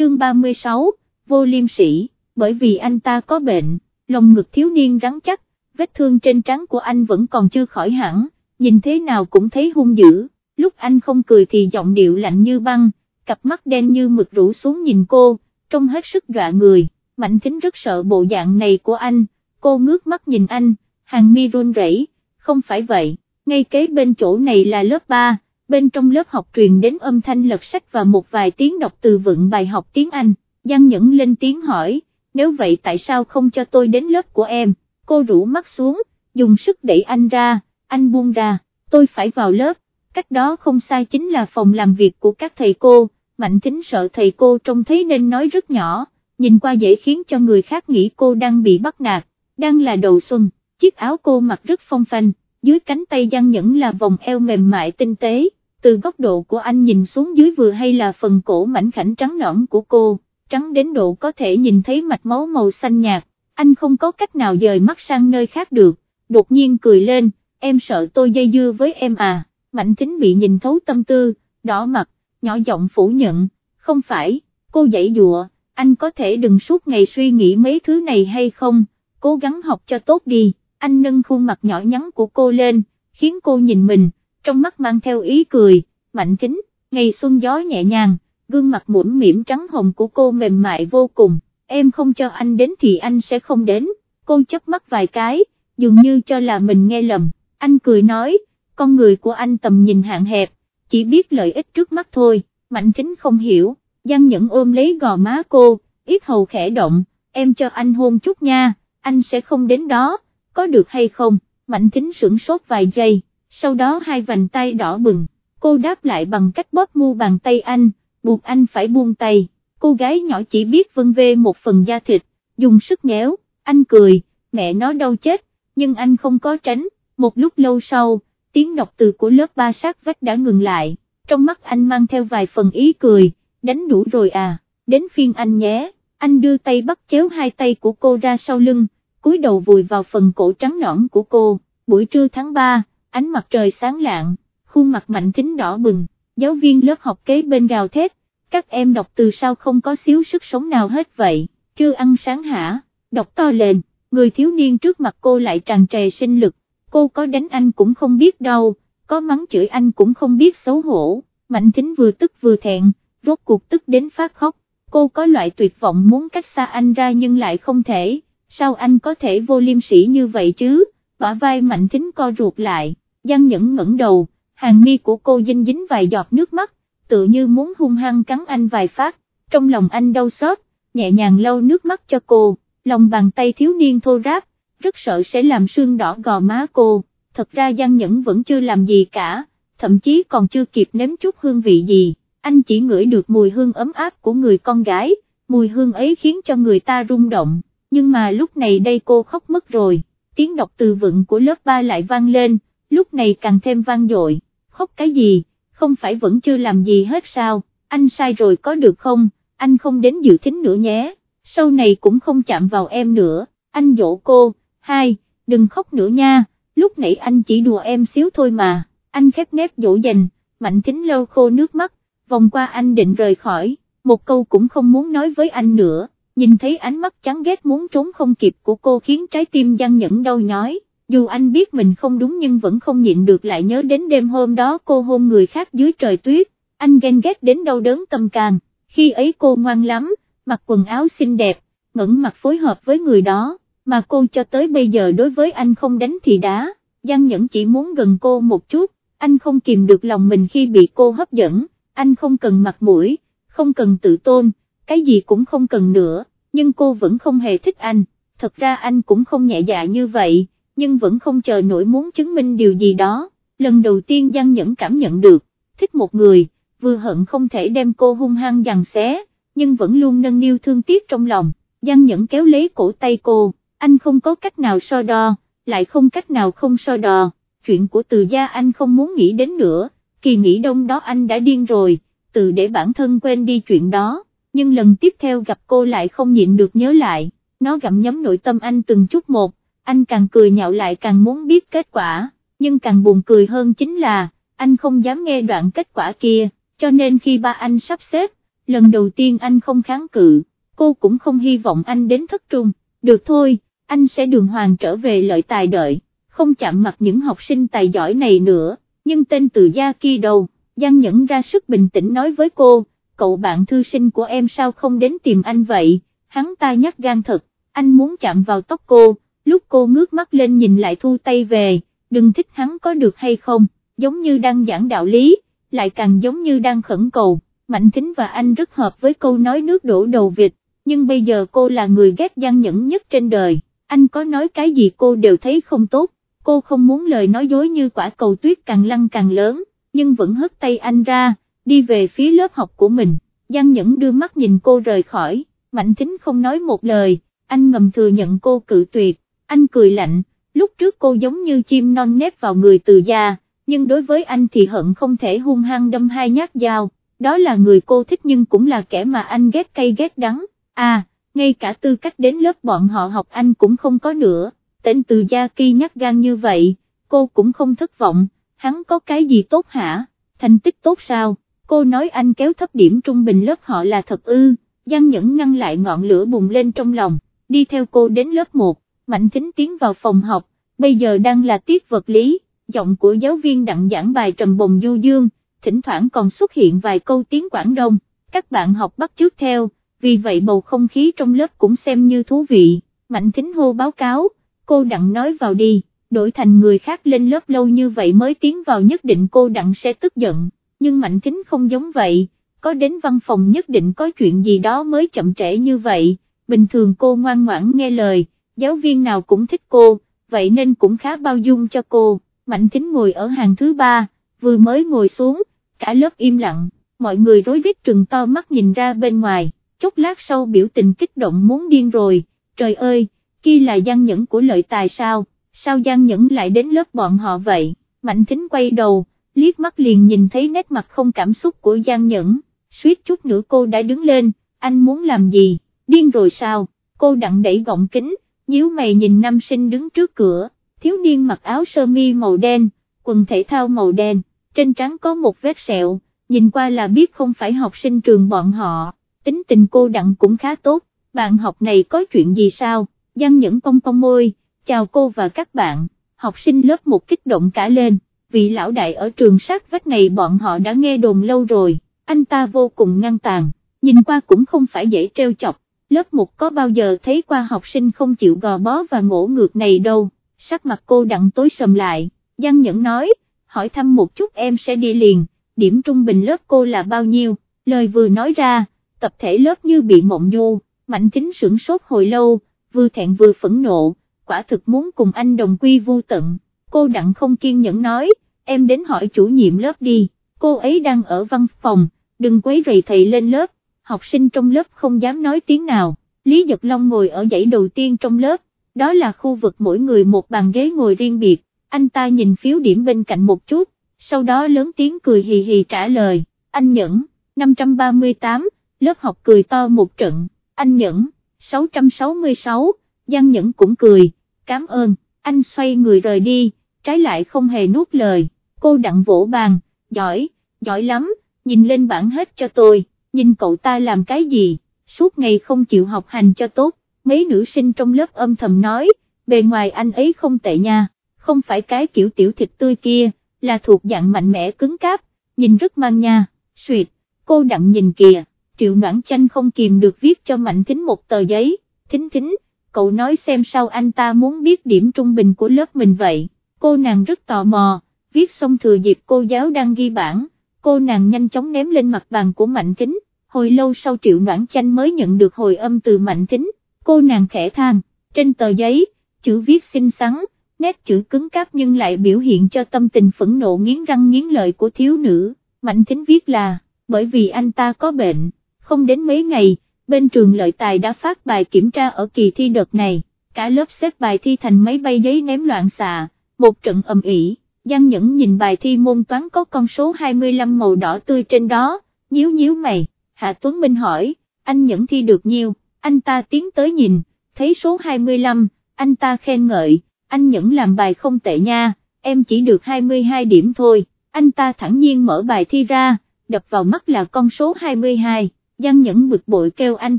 chương 36, vô liêm sĩ, bởi vì anh ta có bệnh, lòng ngực thiếu niên rắn chắc, vết thương trên trán của anh vẫn còn chưa khỏi hẳn, nhìn thế nào cũng thấy hung dữ, lúc anh không cười thì giọng điệu lạnh như băng, cặp mắt đen như mực rũ xuống nhìn cô, trông hết sức dọa người, Mạnh Thính rất sợ bộ dạng này của anh, cô ngước mắt nhìn anh, hàng mi run rẩy, không phải vậy, ngay kế bên chỗ này là lớp 3, bên trong lớp học truyền đến âm thanh lật sách và một vài tiếng đọc từ vựng bài học tiếng Anh, Giang Nhẫn lên tiếng hỏi, nếu vậy tại sao không cho tôi đến lớp của em, cô rủ mắt xuống, dùng sức đẩy anh ra, anh buông ra, tôi phải vào lớp, cách đó không sai chính là phòng làm việc của các thầy cô, Mạnh Thính sợ thầy cô trông thấy nên nói rất nhỏ, nhìn qua dễ khiến cho người khác nghĩ cô đang bị bắt nạt, đang là đầu xuân, chiếc áo cô mặc rất phong phanh, dưới cánh tay Giang Nhẫn là vòng eo mềm mại tinh tế, từ góc độ của anh nhìn xuống dưới vừa hay là phần cổ mảnh khảnh trắng nõn của cô, trắng đến độ có thể nhìn thấy mạch máu màu xanh nhạt, anh không có cách nào dời mắt sang nơi khác được, đột nhiên cười lên, em sợ tôi dây dưa với em à, Mạnh tính bị nhìn thấu tâm tư, đỏ mặt, nhỏ giọng phủ nhận, không phải, cô dãy dụa, anh có thể đừng suốt ngày suy nghĩ mấy thứ này hay không, cố gắng học cho tốt đi, anh nâng khuôn mặt nhỏ nhắn của cô lên, khiến cô nhìn mình, trong mắt mang theo ý cười, mạnh kính, ngày xuân gió nhẹ nhàng, gương mặt mũm mỉm trắng hồng của cô mềm mại vô cùng, em không cho anh đến thì anh sẽ không đến, cô chớp mắt vài cái, dường như cho là mình nghe lầm, anh cười nói, con người của anh tầm nhìn hạn hẹp, chỉ biết lợi ích trước mắt thôi, mạnh kính không hiểu, Giang Nhẫn ôm lấy gò má cô, ít hầu khẽ động, em cho anh hôn chút nha, anh sẽ không đến đó, có được hay không, mạnh kính sửng sốt vài giây sau đó hai vành tay đỏ bừng, cô đáp lại bằng cách bóp mu bàn tay anh, buộc anh phải buông tay, cô gái nhỏ chỉ biết vân vê một phần da thịt, dùng sức nhéo, anh cười, mẹ nó đau chết, nhưng anh không có tránh, một lúc lâu sau, tiếng đọc từ của lớp ba sát vách đã ngừng lại, trong mắt anh mang theo vài phần ý cười, đánh đủ rồi à, đến phiên anh nhé, anh đưa tay bắt chéo hai tay của cô ra sau lưng, cúi đầu vùi vào phần cổ trắng nõn của cô, buổi trưa tháng 3, ánh mặt trời sáng lạng, khuôn mặt mạnh tính đỏ bừng, giáo viên lớp học kế bên gào thét, các em đọc từ sao không có xíu sức sống nào hết vậy, chưa ăn sáng hả, đọc to lên, người thiếu niên trước mặt cô lại tràn trề sinh lực, cô có đánh anh cũng không biết đâu, có mắng chửi anh cũng không biết xấu hổ, mạnh tính vừa tức vừa thẹn, rốt cuộc tức đến phát khóc, cô có loại tuyệt vọng muốn cách xa anh ra nhưng lại không thể, sao anh có thể vô liêm sỉ như vậy chứ, bả vai mạnh tính co ruột lại, Giang Nhẫn ngẩng đầu, hàng mi của cô dinh dính vài giọt nước mắt, tự như muốn hung hăng cắn anh vài phát, trong lòng anh đau xót, nhẹ nhàng lau nước mắt cho cô, lòng bàn tay thiếu niên thô ráp, rất sợ sẽ làm sương đỏ gò má cô, thật ra Giang Nhẫn vẫn chưa làm gì cả, thậm chí còn chưa kịp nếm chút hương vị gì, anh chỉ ngửi được mùi hương ấm áp của người con gái, mùi hương ấy khiến cho người ta rung động, nhưng mà lúc này đây cô khóc mất rồi, tiếng đọc từ vựng của lớp 3 lại vang lên, lúc này càng thêm vang dội, khóc cái gì, không phải vẫn chưa làm gì hết sao, anh sai rồi có được không, anh không đến dự thính nữa nhé, sau này cũng không chạm vào em nữa, anh dỗ cô, hai, đừng khóc nữa nha, lúc nãy anh chỉ đùa em xíu thôi mà, anh khép nép dỗ dành, mạnh thính lâu khô nước mắt, vòng qua anh định rời khỏi, một câu cũng không muốn nói với anh nữa, nhìn thấy ánh mắt chán ghét muốn trốn không kịp của cô khiến trái tim Giang Nhẫn đau nhói dù anh biết mình không đúng nhưng vẫn không nhịn được lại nhớ đến đêm hôm đó cô hôn người khác dưới trời tuyết, anh ghen ghét đến đau đớn tâm càng, khi ấy cô ngoan lắm, mặc quần áo xinh đẹp, ngẩn mặt phối hợp với người đó, mà cô cho tới bây giờ đối với anh không đánh thì đá, Giang Nhẫn chỉ muốn gần cô một chút, anh không kìm được lòng mình khi bị cô hấp dẫn, anh không cần mặt mũi, không cần tự tôn, cái gì cũng không cần nữa, nhưng cô vẫn không hề thích anh, thật ra anh cũng không nhẹ dạ như vậy nhưng vẫn không chờ nổi muốn chứng minh điều gì đó, lần đầu tiên Giang Nhẫn cảm nhận được, thích một người, vừa hận không thể đem cô hung hăng giằng xé, nhưng vẫn luôn nâng niu thương tiếc trong lòng, Giang Nhẫn kéo lấy cổ tay cô, anh không có cách nào so đo, lại không cách nào không so đo, chuyện của từ gia anh không muốn nghĩ đến nữa, kỳ nghỉ đông đó anh đã điên rồi, tự để bản thân quên đi chuyện đó, nhưng lần tiếp theo gặp cô lại không nhịn được nhớ lại, nó gặm nhấm nội tâm anh từng chút một, anh càng cười nhạo lại càng muốn biết kết quả, nhưng càng buồn cười hơn chính là, anh không dám nghe đoạn kết quả kia, cho nên khi ba anh sắp xếp, lần đầu tiên anh không kháng cự, cô cũng không hy vọng anh đến thất trung, được thôi, anh sẽ đường hoàng trở về lợi tài đợi, không chạm mặt những học sinh tài giỏi này nữa, nhưng tên từ gia kia đâu, Giang Nhẫn ra sức bình tĩnh nói với cô, cậu bạn thư sinh của em sao không đến tìm anh vậy, hắn ta nhắc gan thật, anh muốn chạm vào tóc cô, lúc cô ngước mắt lên nhìn lại thu tay về, đừng thích hắn có được hay không, giống như đang giảng đạo lý, lại càng giống như đang khẩn cầu, Mạnh Thính và anh rất hợp với câu nói nước đổ đầu vịt, nhưng bây giờ cô là người ghét Giang Nhẫn nhất trên đời, anh có nói cái gì cô đều thấy không tốt, cô không muốn lời nói dối như quả cầu tuyết càng lăn càng lớn, nhưng vẫn hất tay anh ra, đi về phía lớp học của mình, Giang Nhẫn đưa mắt nhìn cô rời khỏi, Mạnh Thính không nói một lời, anh ngầm thừa nhận cô cự tuyệt, anh cười lạnh, lúc trước cô giống như chim non nếp vào người từ gia, nhưng đối với anh thì hận không thể hung hăng đâm hai nhát dao, đó là người cô thích nhưng cũng là kẻ mà anh ghét cay ghét đắng, à, ngay cả tư cách đến lớp bọn họ học anh cũng không có nữa, tên từ gia kỳ nhắc gan như vậy, cô cũng không thất vọng, hắn có cái gì tốt hả, thành tích tốt sao, cô nói anh kéo thấp điểm trung bình lớp họ là thật ư, Giang Nhẫn ngăn lại ngọn lửa bùng lên trong lòng, đi theo cô đến lớp 1, Mạnh Thính tiến vào phòng học, bây giờ đang là tiết vật lý, giọng của giáo viên đặng giảng bài trầm bồng du dương, thỉnh thoảng còn xuất hiện vài câu tiếng Quảng Đông, các bạn học bắt chước theo, vì vậy bầu không khí trong lớp cũng xem như thú vị, Mạnh Thính hô báo cáo, cô đặng nói vào đi, đổi thành người khác lên lớp lâu như vậy mới tiến vào nhất định cô đặng sẽ tức giận, nhưng Mạnh Thính không giống vậy, có đến văn phòng nhất định có chuyện gì đó mới chậm trễ như vậy, bình thường cô ngoan ngoãn nghe lời, giáo viên nào cũng thích cô, vậy nên cũng khá bao dung cho cô, Mạnh Thính ngồi ở hàng thứ ba, vừa mới ngồi xuống, cả lớp im lặng, mọi người rối rít trừng to mắt nhìn ra bên ngoài, chốc lát sau biểu tình kích động muốn điên rồi, trời ơi, kia là gian nhẫn của lợi tài sao, sao gian nhẫn lại đến lớp bọn họ vậy, Mạnh Thính quay đầu, liếc mắt liền nhìn thấy nét mặt không cảm xúc của gian nhẫn, suýt chút nữa cô đã đứng lên, anh muốn làm gì, điên rồi sao, cô đặng đẩy gọng kính, nhíu mày nhìn nam sinh đứng trước cửa, thiếu niên mặc áo sơ mi màu đen, quần thể thao màu đen, trên trán có một vết sẹo, nhìn qua là biết không phải học sinh trường bọn họ, tính tình cô đặng cũng khá tốt, bạn học này có chuyện gì sao, Giang Nhẫn cong cong môi, chào cô và các bạn, học sinh lớp một kích động cả lên, vị lão đại ở trường sát vách này bọn họ đã nghe đồn lâu rồi, anh ta vô cùng ngăn tàn, nhìn qua cũng không phải dễ treo chọc, lớp 1 có bao giờ thấy qua học sinh không chịu gò bó và ngỗ ngược này đâu, sắc mặt cô đặng tối sầm lại, Giang Nhẫn nói, hỏi thăm một chút em sẽ đi liền, điểm trung bình lớp cô là bao nhiêu, lời vừa nói ra, tập thể lớp như bị mộng du, mạnh kính sửng sốt hồi lâu, vừa thẹn vừa phẫn nộ, quả thực muốn cùng anh đồng quy vô tận, cô đặng không kiên nhẫn nói, em đến hỏi chủ nhiệm lớp đi, cô ấy đang ở văn phòng, đừng quấy rầy thầy lên lớp, học sinh trong lớp không dám nói tiếng nào, Lý Nhật Long ngồi ở dãy đầu tiên trong lớp, đó là khu vực mỗi người một bàn ghế ngồi riêng biệt, anh ta nhìn phiếu điểm bên cạnh một chút, sau đó lớn tiếng cười hì hì trả lời, anh Nhẫn, 538, lớp học cười to một trận, anh Nhẫn, 666, Giang Nhẫn cũng cười, cảm ơn, anh xoay người rời đi, trái lại không hề nuốt lời, cô đặng vỗ bàn, giỏi, giỏi lắm, nhìn lên bảng hết cho tôi, nhìn cậu ta làm cái gì, suốt ngày không chịu học hành cho tốt, mấy nữ sinh trong lớp âm thầm nói, bề ngoài anh ấy không tệ nha, không phải cái kiểu tiểu thịt tươi kia, là thuộc dạng mạnh mẽ cứng cáp, nhìn rất mang nha, suyệt, cô đặng nhìn kìa, triệu noãn chanh không kìm được viết cho mạnh thính một tờ giấy, thính thính, cậu nói xem sao anh ta muốn biết điểm trung bình của lớp mình vậy, cô nàng rất tò mò, viết xong thừa dịp cô giáo đang ghi bảng, cô nàng nhanh chóng ném lên mặt bàn của mạnh Kính. hồi lâu sau triệu noãn chanh mới nhận được hồi âm từ mạnh Kính. cô nàng khẽ than, trên tờ giấy, chữ viết xinh xắn, nét chữ cứng cáp nhưng lại biểu hiện cho tâm tình phẫn nộ nghiến răng nghiến lợi của thiếu nữ, mạnh Kính viết là, bởi vì anh ta có bệnh, không đến mấy ngày, bên trường lợi tài đã phát bài kiểm tra ở kỳ thi đợt này, cả lớp xếp bài thi thành mấy bay giấy ném loạn xạ, một trận ầm ĩ. Giang Nhẫn nhìn bài thi môn toán có con số 25 màu đỏ tươi trên đó, nhíu nhíu mày, Hạ Tuấn Minh hỏi, anh Nhẫn thi được nhiêu, anh ta tiến tới nhìn, thấy số 25, anh ta khen ngợi, anh Nhẫn làm bài không tệ nha, em chỉ được 22 điểm thôi, anh ta thẳng nhiên mở bài thi ra, đập vào mắt là con số 22, Giang Nhẫn bực bội kêu anh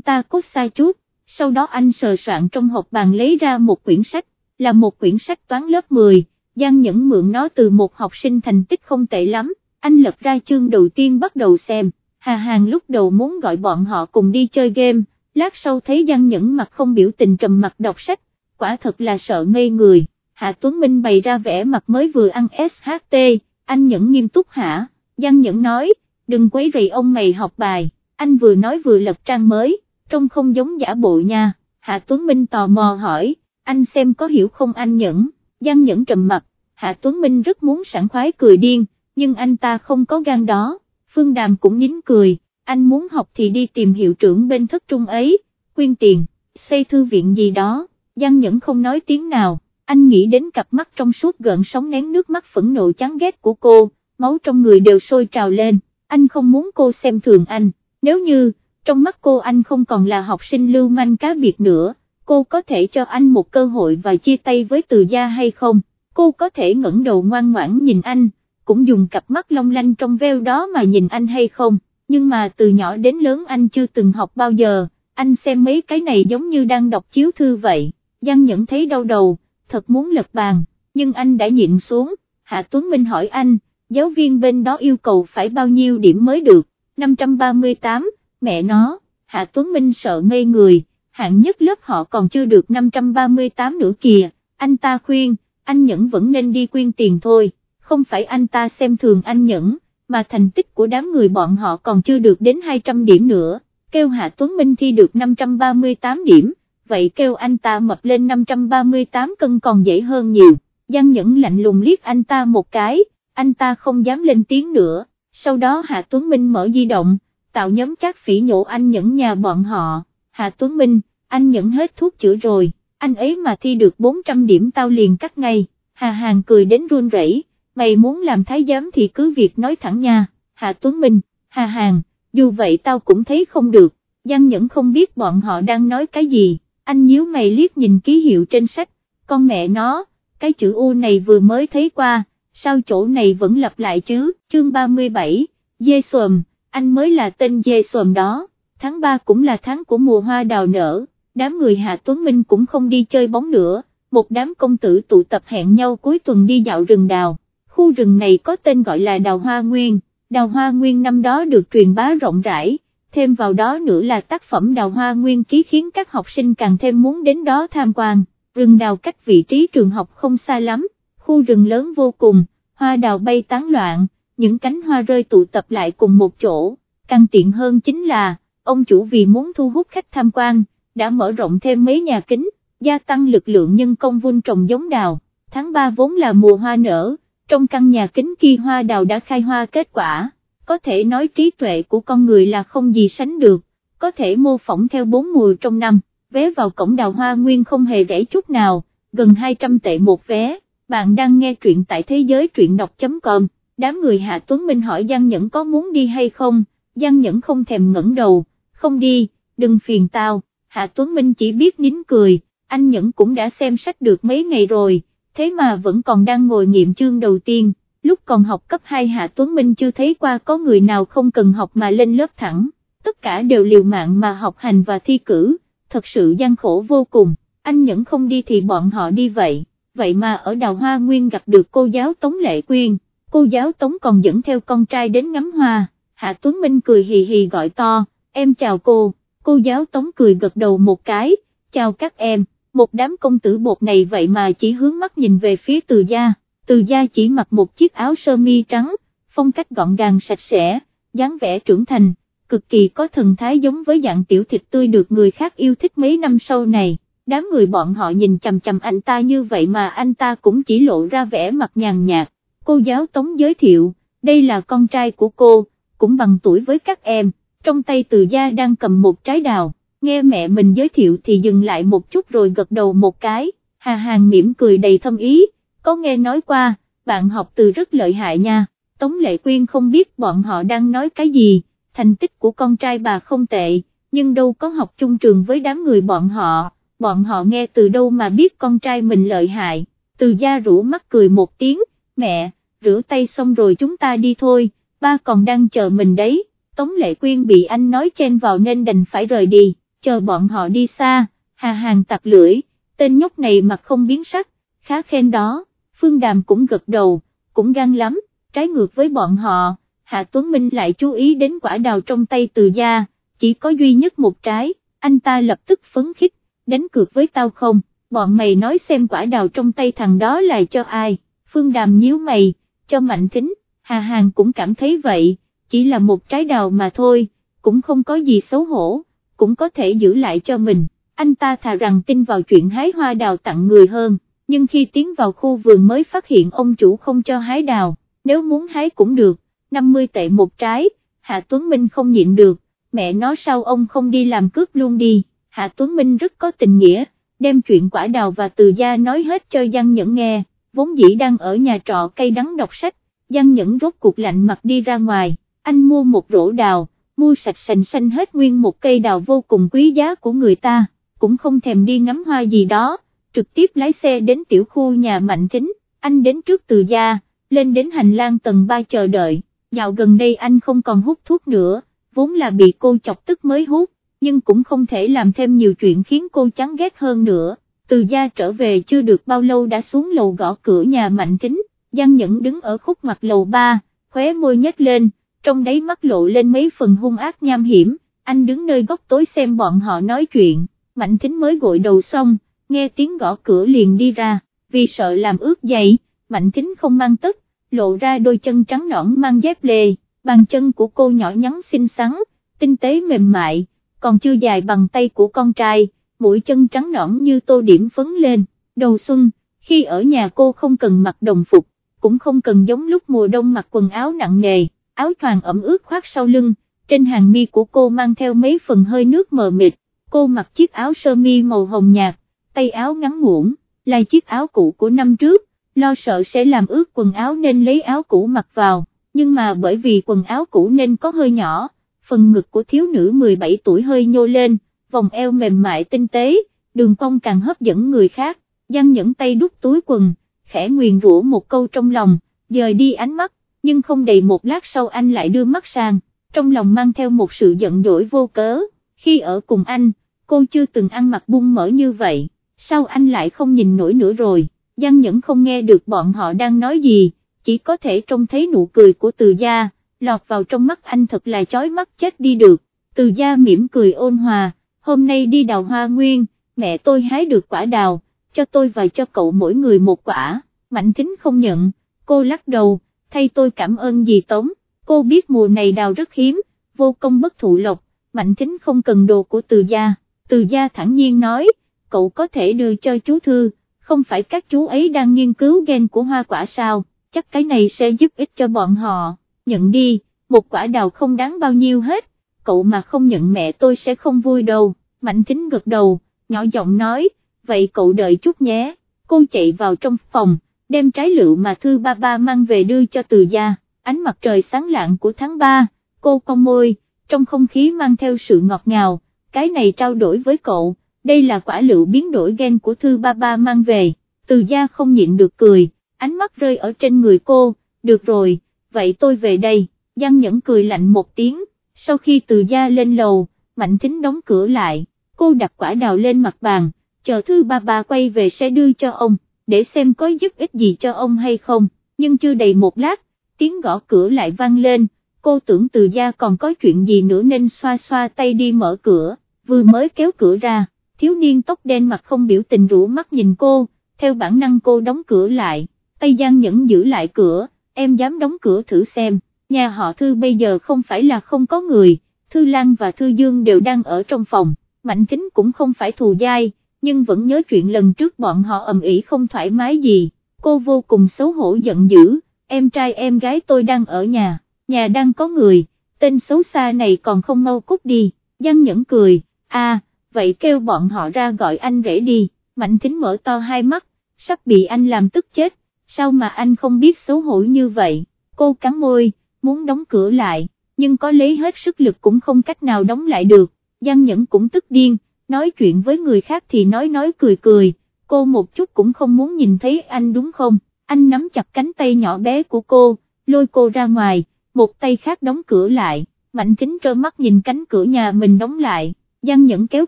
ta cốt sai chút, sau đó anh sờ soạn trong hộp bàn lấy ra một quyển sách, là một quyển sách toán lớp 10, Giang Nhẫn mượn nó từ một học sinh thành tích không tệ lắm, anh lật ra chương đầu tiên bắt đầu xem, Hà Hàng lúc đầu muốn gọi bọn họ cùng đi chơi game, lát sau thấy Giang Nhẫn mặt không biểu tình trầm mặt đọc sách, quả thật là sợ ngây người, Hạ Tuấn Minh bày ra vẻ mặt mới vừa ăn SHT, anh Nhẫn nghiêm túc hả, Giang Nhẫn nói, đừng quấy rầy ông mày học bài, anh vừa nói vừa lật trang mới, trông không giống giả bộ nha, Hạ Tuấn Minh tò mò hỏi, anh xem có hiểu không anh Nhẫn, Giang Nhẫn trầm mặt, Hạ Tuấn Minh rất muốn sảng khoái cười điên, nhưng anh ta không có gan đó, Phương Đàm cũng nhín cười, anh muốn học thì đi tìm hiệu trưởng bên thất trung ấy, quyên tiền, xây thư viện gì đó, Giang Nhẫn không nói tiếng nào, anh nghĩ đến cặp mắt trong suốt gợn sóng nén nước mắt phẫn nộ chán ghét của cô, máu trong người đều sôi trào lên, anh không muốn cô xem thường anh, nếu như, trong mắt cô anh không còn là học sinh lưu manh cá biệt nữa, cô có thể cho anh một cơ hội và chia tay với từ gia hay không, cô có thể ngẩng đầu ngoan ngoãn nhìn anh, cũng dùng cặp mắt long lanh trong veo đó mà nhìn anh hay không, nhưng mà từ nhỏ đến lớn anh chưa từng học bao giờ, anh xem mấy cái này giống như đang đọc chiếu thư vậy, Giang Nhẫn thấy đau đầu, thật muốn lật bàn, nhưng anh đã nhịn xuống, Hạ Tuấn Minh hỏi anh, giáo viên bên đó yêu cầu phải bao nhiêu điểm mới được, 538, mẹ nó, Hạ Tuấn Minh sợ ngây người, hạng nhất lớp họ còn chưa được 538 nữa kìa, anh ta khuyên, anh Nhẫn vẫn nên đi quyên tiền thôi, không phải anh ta xem thường anh Nhẫn, mà thành tích của đám người bọn họ còn chưa được đến 200 điểm nữa, kêu Hạ Tuấn Minh thi được 538 điểm, vậy kêu anh ta mập lên 538 cân còn dễ hơn nhiều, Giang Nhẫn lạnh lùng liếc anh ta một cái, anh ta không dám lên tiếng nữa, sau đó Hạ Tuấn Minh mở di động, tạo nhóm chắc phỉ nhổ anh Nhẫn nhà bọn họ, Hạ Tuấn Minh, anh Nhẫn hết thuốc chữa rồi, anh ấy mà thi được 400 điểm tao liền cắt ngay, Hà Hàng cười đến run rẩy. mày muốn làm thái giám thì cứ việc nói thẳng nha, Hạ Tuấn Minh, Hà Hàng, dù vậy tao cũng thấy không được, Giang Nhẫn không biết bọn họ đang nói cái gì, anh nhíu mày liếc nhìn ký hiệu trên sách, con mẹ nó, cái chữ U này vừa mới thấy qua, sao chỗ này vẫn lặp lại chứ, chương 37, dê xuồng, anh mới là tên dê xuồng đó, tháng 3 cũng là tháng của mùa hoa đào nở, đám người Hạ Tuấn Minh cũng không đi chơi bóng nữa, một đám công tử tụ tập hẹn nhau cuối tuần đi dạo rừng đào, khu rừng này có tên gọi là đào hoa nguyên, đào hoa nguyên năm đó được truyền bá rộng rãi thêm vào đó nữa là tác phẩm đào hoa nguyên ký khiến các học sinh càng thêm muốn đến đó tham quan, rừng đào cách vị trí trường học không xa lắm, khu rừng lớn vô cùng, hoa đào bay tán loạn, những cánh hoa rơi tụ tập lại cùng một chỗ, càng tiện hơn chính là, ông chủ vì muốn thu hút khách tham quan, đã mở rộng thêm mấy nhà kính, gia tăng lực lượng nhân công vun trồng giống đào, tháng 3 vốn là mùa hoa nở, trong căn nhà kính kia hoa đào đã khai hoa kết quả. Có thể nói trí tuệ của con người là không gì sánh được, có thể mô phỏng theo bốn mùa trong năm, vé vào cổng đào hoa nguyên không hề rẻ chút nào, gần 200 tệ một vé, bạn đang nghe truyện tại thế giới truyện đọc.com, đám người Hạ Tuấn Minh hỏi Giang Nhẫn có muốn đi hay không, Giang Nhẫn không thèm ngẩng đầu, không đi, đừng phiền tao, Hạ Tuấn Minh chỉ biết nín cười, anh Nhẫn cũng đã xem sách được mấy ngày rồi, thế mà vẫn còn đang ngồi nghiệm chương đầu tiên lúc còn học cấp 2 Hạ Tuấn Minh chưa thấy qua có người nào không cần học mà lên lớp thẳng, tất cả đều liều mạng mà học hành và thi cử, thật sự gian khổ vô cùng, anh nhẫn không đi thì bọn họ đi vậy, vậy mà ở Đào Hoa Nguyên gặp được cô giáo Tống Lệ Quyên, cô giáo Tống còn dẫn theo con trai đến ngắm hoa, Hạ Tuấn Minh cười hì hì gọi to, em chào cô, cô giáo Tống cười gật đầu một cái, chào các em, một đám công tử bột này vậy mà chỉ hướng mắt nhìn về phía từ gia. Từ gia chỉ mặc một chiếc áo sơ mi trắng, phong cách gọn gàng sạch sẽ, dáng vẻ trưởng thành, cực kỳ có thần thái giống với dạng tiểu thịt tươi được người khác yêu thích mấy năm sau này. Đám người bọn họ nhìn chầm chầm anh ta như vậy mà anh ta cũng chỉ lộ ra vẻ mặt nhàn nhạt. Cô giáo Tống giới thiệu, đây là con trai của cô, cũng bằng tuổi với các em, trong tay từ gia đang cầm một trái đào, nghe mẹ mình giới thiệu thì dừng lại một chút rồi gật đầu một cái, Hà Hàng mỉm cười đầy thâm ý, có nghe nói qua, bạn học từ rất lợi hại nha, Tống Lệ Quyên không biết bọn họ đang nói cái gì, thành tích của con trai bà không tệ, nhưng đâu có học chung trường với đám người bọn họ, bọn họ nghe từ đâu mà biết con trai mình lợi hại, từ gia rủ mắt cười một tiếng, mẹ, rửa tay xong rồi chúng ta đi thôi, ba còn đang chờ mình đấy, Tống Lệ Quyên bị anh nói chen vào nên đành phải rời đi, chờ bọn họ đi xa, Hà Hàng tặc lưỡi, tên nhóc này mặt không biến sắc, khá khen đó, Phương Đàm cũng gật đầu, cũng gan lắm, trái ngược với bọn họ, Hạ Tuấn Minh lại chú ý đến quả đào trong tay từ gia, chỉ có duy nhất một trái, anh ta lập tức phấn khích, đánh cược với tao không, bọn mày nói xem quả đào trong tay thằng đó là cho ai, Phương Đàm nhíu mày, cho Mạnh Thính, Hà Hàng cũng cảm thấy vậy, chỉ là một trái đào mà thôi, cũng không có gì xấu hổ, cũng có thể giữ lại cho mình, anh ta thà rằng tin vào chuyện hái hoa đào tặng người hơn, nhưng khi tiến vào khu vườn mới phát hiện ông chủ không cho hái đào, nếu muốn hái cũng được, 50 tệ một trái, Hạ Tuấn Minh không nhịn được, mẹ nói sao ông không đi làm cướp luôn đi, Hạ Tuấn Minh rất có tình nghĩa, đem chuyện quả đào và từ gia nói hết cho Giang Nhẫn nghe, vốn dĩ đang ở nhà trọ cây đắng đọc sách, Giang Nhẫn rốt cuộc lạnh mặt đi ra ngoài, anh mua một rổ đào, mua sạch sành xanh hết nguyên một cây đào vô cùng quý giá của người ta, cũng không thèm đi ngắm hoa gì đó, trực tiếp lái xe đến tiểu khu nhà Mạnh Thính, anh đến trước từ gia, lên đến hành lang tầng 3 chờ đợi, dạo gần đây anh không còn hút thuốc nữa, vốn là bị cô chọc tức mới hút, nhưng cũng không thể làm thêm nhiều chuyện khiến cô chán ghét hơn nữa, từ gia trở về chưa được bao lâu đã xuống lầu gõ cửa nhà Mạnh Thính, Giang Nhẫn đứng ở khúc mặt lầu 3, khóe môi nhếch lên, trong đáy mắt lộ lên mấy phần hung ác nham hiểm, anh đứng nơi góc tối xem bọn họ nói chuyện, Mạnh Thính mới gội đầu xong, nghe tiếng gõ cửa liền đi ra, vì sợ làm ướt giày, Mạnh Thính không mang tất, lộ ra đôi chân trắng nõn mang dép lê, bàn chân của cô nhỏ nhắn xinh xắn, tinh tế mềm mại, còn chưa dài bằng tay của con trai, mũi chân trắng nõn như tô điểm phấn lên, đầu xuân, khi ở nhà cô không cần mặc đồng phục, cũng không cần giống lúc mùa đông mặc quần áo nặng nề, áo choàng ẩm ướt khoác sau lưng, trên hàng mi của cô mang theo mấy phần hơi nước mờ mịt, cô mặc chiếc áo sơ mi màu hồng nhạt, tay áo ngắn ngủn, là chiếc áo cũ của năm trước, lo sợ sẽ làm ướt quần áo nên lấy áo cũ mặc vào, nhưng mà bởi vì quần áo cũ nên có hơi nhỏ, phần ngực của thiếu nữ 17 tuổi hơi nhô lên, vòng eo mềm mại tinh tế, đường cong càng hấp dẫn người khác, Giang nhẫn tay đút túi quần, khẽ nguyền rủa một câu trong lòng, dời đi ánh mắt, nhưng không đầy một lát sau anh lại đưa mắt sang, trong lòng mang theo một sự giận dỗi vô cớ, khi ở cùng anh, cô chưa từng ăn mặc bung mở như vậy, sao anh lại không nhìn nổi nữa rồi, Giang Nhẫn không nghe được bọn họ đang nói gì, chỉ có thể trông thấy nụ cười của từ gia, lọt vào trong mắt anh thật là chói mắt chết đi được, từ gia mỉm cười ôn hòa, hôm nay đi đào hoa nguyên, mẹ tôi hái được quả đào, cho tôi và cho cậu mỗi người một quả, Mạnh Thính không nhận, cô lắc đầu, thay tôi cảm ơn dì Tống, cô biết mùa này đào rất hiếm, vô công bất thụ lộc, Mạnh Thính không cần đồ của từ gia, từ gia thẳng nhiên nói, cậu có thể đưa cho chú Thư, không phải các chú ấy đang nghiên cứu gen của hoa quả sao, chắc cái này sẽ giúp ích cho bọn họ, nhận đi, một quả đào không đáng bao nhiêu hết, cậu mà không nhận mẹ tôi sẽ không vui đâu, Mạnh Thính gật đầu, nhỏ giọng nói, vậy cậu đợi chút nhé, cô chạy vào trong phòng, đem trái lựu mà thư ba ba mang về đưa cho từ gia, ánh mặt trời sáng lạng của tháng 3, cô cong môi, trong không khí mang theo sự ngọt ngào, cái này trao đổi với cậu, đây là quả lựu biến đổi gen của thư ba ba mang về, từ gia không nhịn được cười, ánh mắt rơi ở trên người cô, được rồi, vậy tôi về đây, Giang Nhẫn cười lạnh một tiếng, sau khi từ gia lên lầu, Mạnh Thính đóng cửa lại, cô đặt quả đào lên mặt bàn, chờ thư ba ba quay về sẽ đưa cho ông, để xem có giúp ích gì cho ông hay không, nhưng chưa đầy một lát, tiếng gõ cửa lại vang lên, cô tưởng từ gia còn có chuyện gì nữa nên xoa xoa tay đi mở cửa, vừa mới kéo cửa ra, thiếu niên tóc đen mặt không biểu tình rũ mắt nhìn cô, theo bản năng cô đóng cửa lại, Tây Giang Nhẫn giữ lại cửa, em dám đóng cửa thử xem, nhà họ Thư bây giờ không phải là không có người, Thư Lan và Thư Dương đều đang ở trong phòng, Mạnh Kính cũng không phải thù dai, nhưng vẫn nhớ chuyện lần trước bọn họ ầm ĩ không thoải mái gì, cô vô cùng xấu hổ giận dữ, em trai em gái tôi đang ở nhà, nhà đang có người, tên xấu xa này còn không mau cút đi, Giang Nhẫn cười, a vậy kêu bọn họ ra gọi anh rể đi, Mạnh Thính mở to hai mắt, sắp bị anh làm tức chết, sao mà anh không biết xấu hổ như vậy, cô cắn môi, muốn đóng cửa lại, nhưng có lấy hết sức lực cũng không cách nào đóng lại được, Giang Nhẫn cũng tức điên, nói chuyện với người khác thì nói nói cười cười, cô một chút cũng không muốn nhìn thấy anh đúng không, anh nắm chặt cánh tay nhỏ bé của cô, lôi cô ra ngoài, một tay khác đóng cửa lại, Mạnh Thính trơ mắt nhìn cánh cửa nhà mình đóng lại, Giang Nhẫn kéo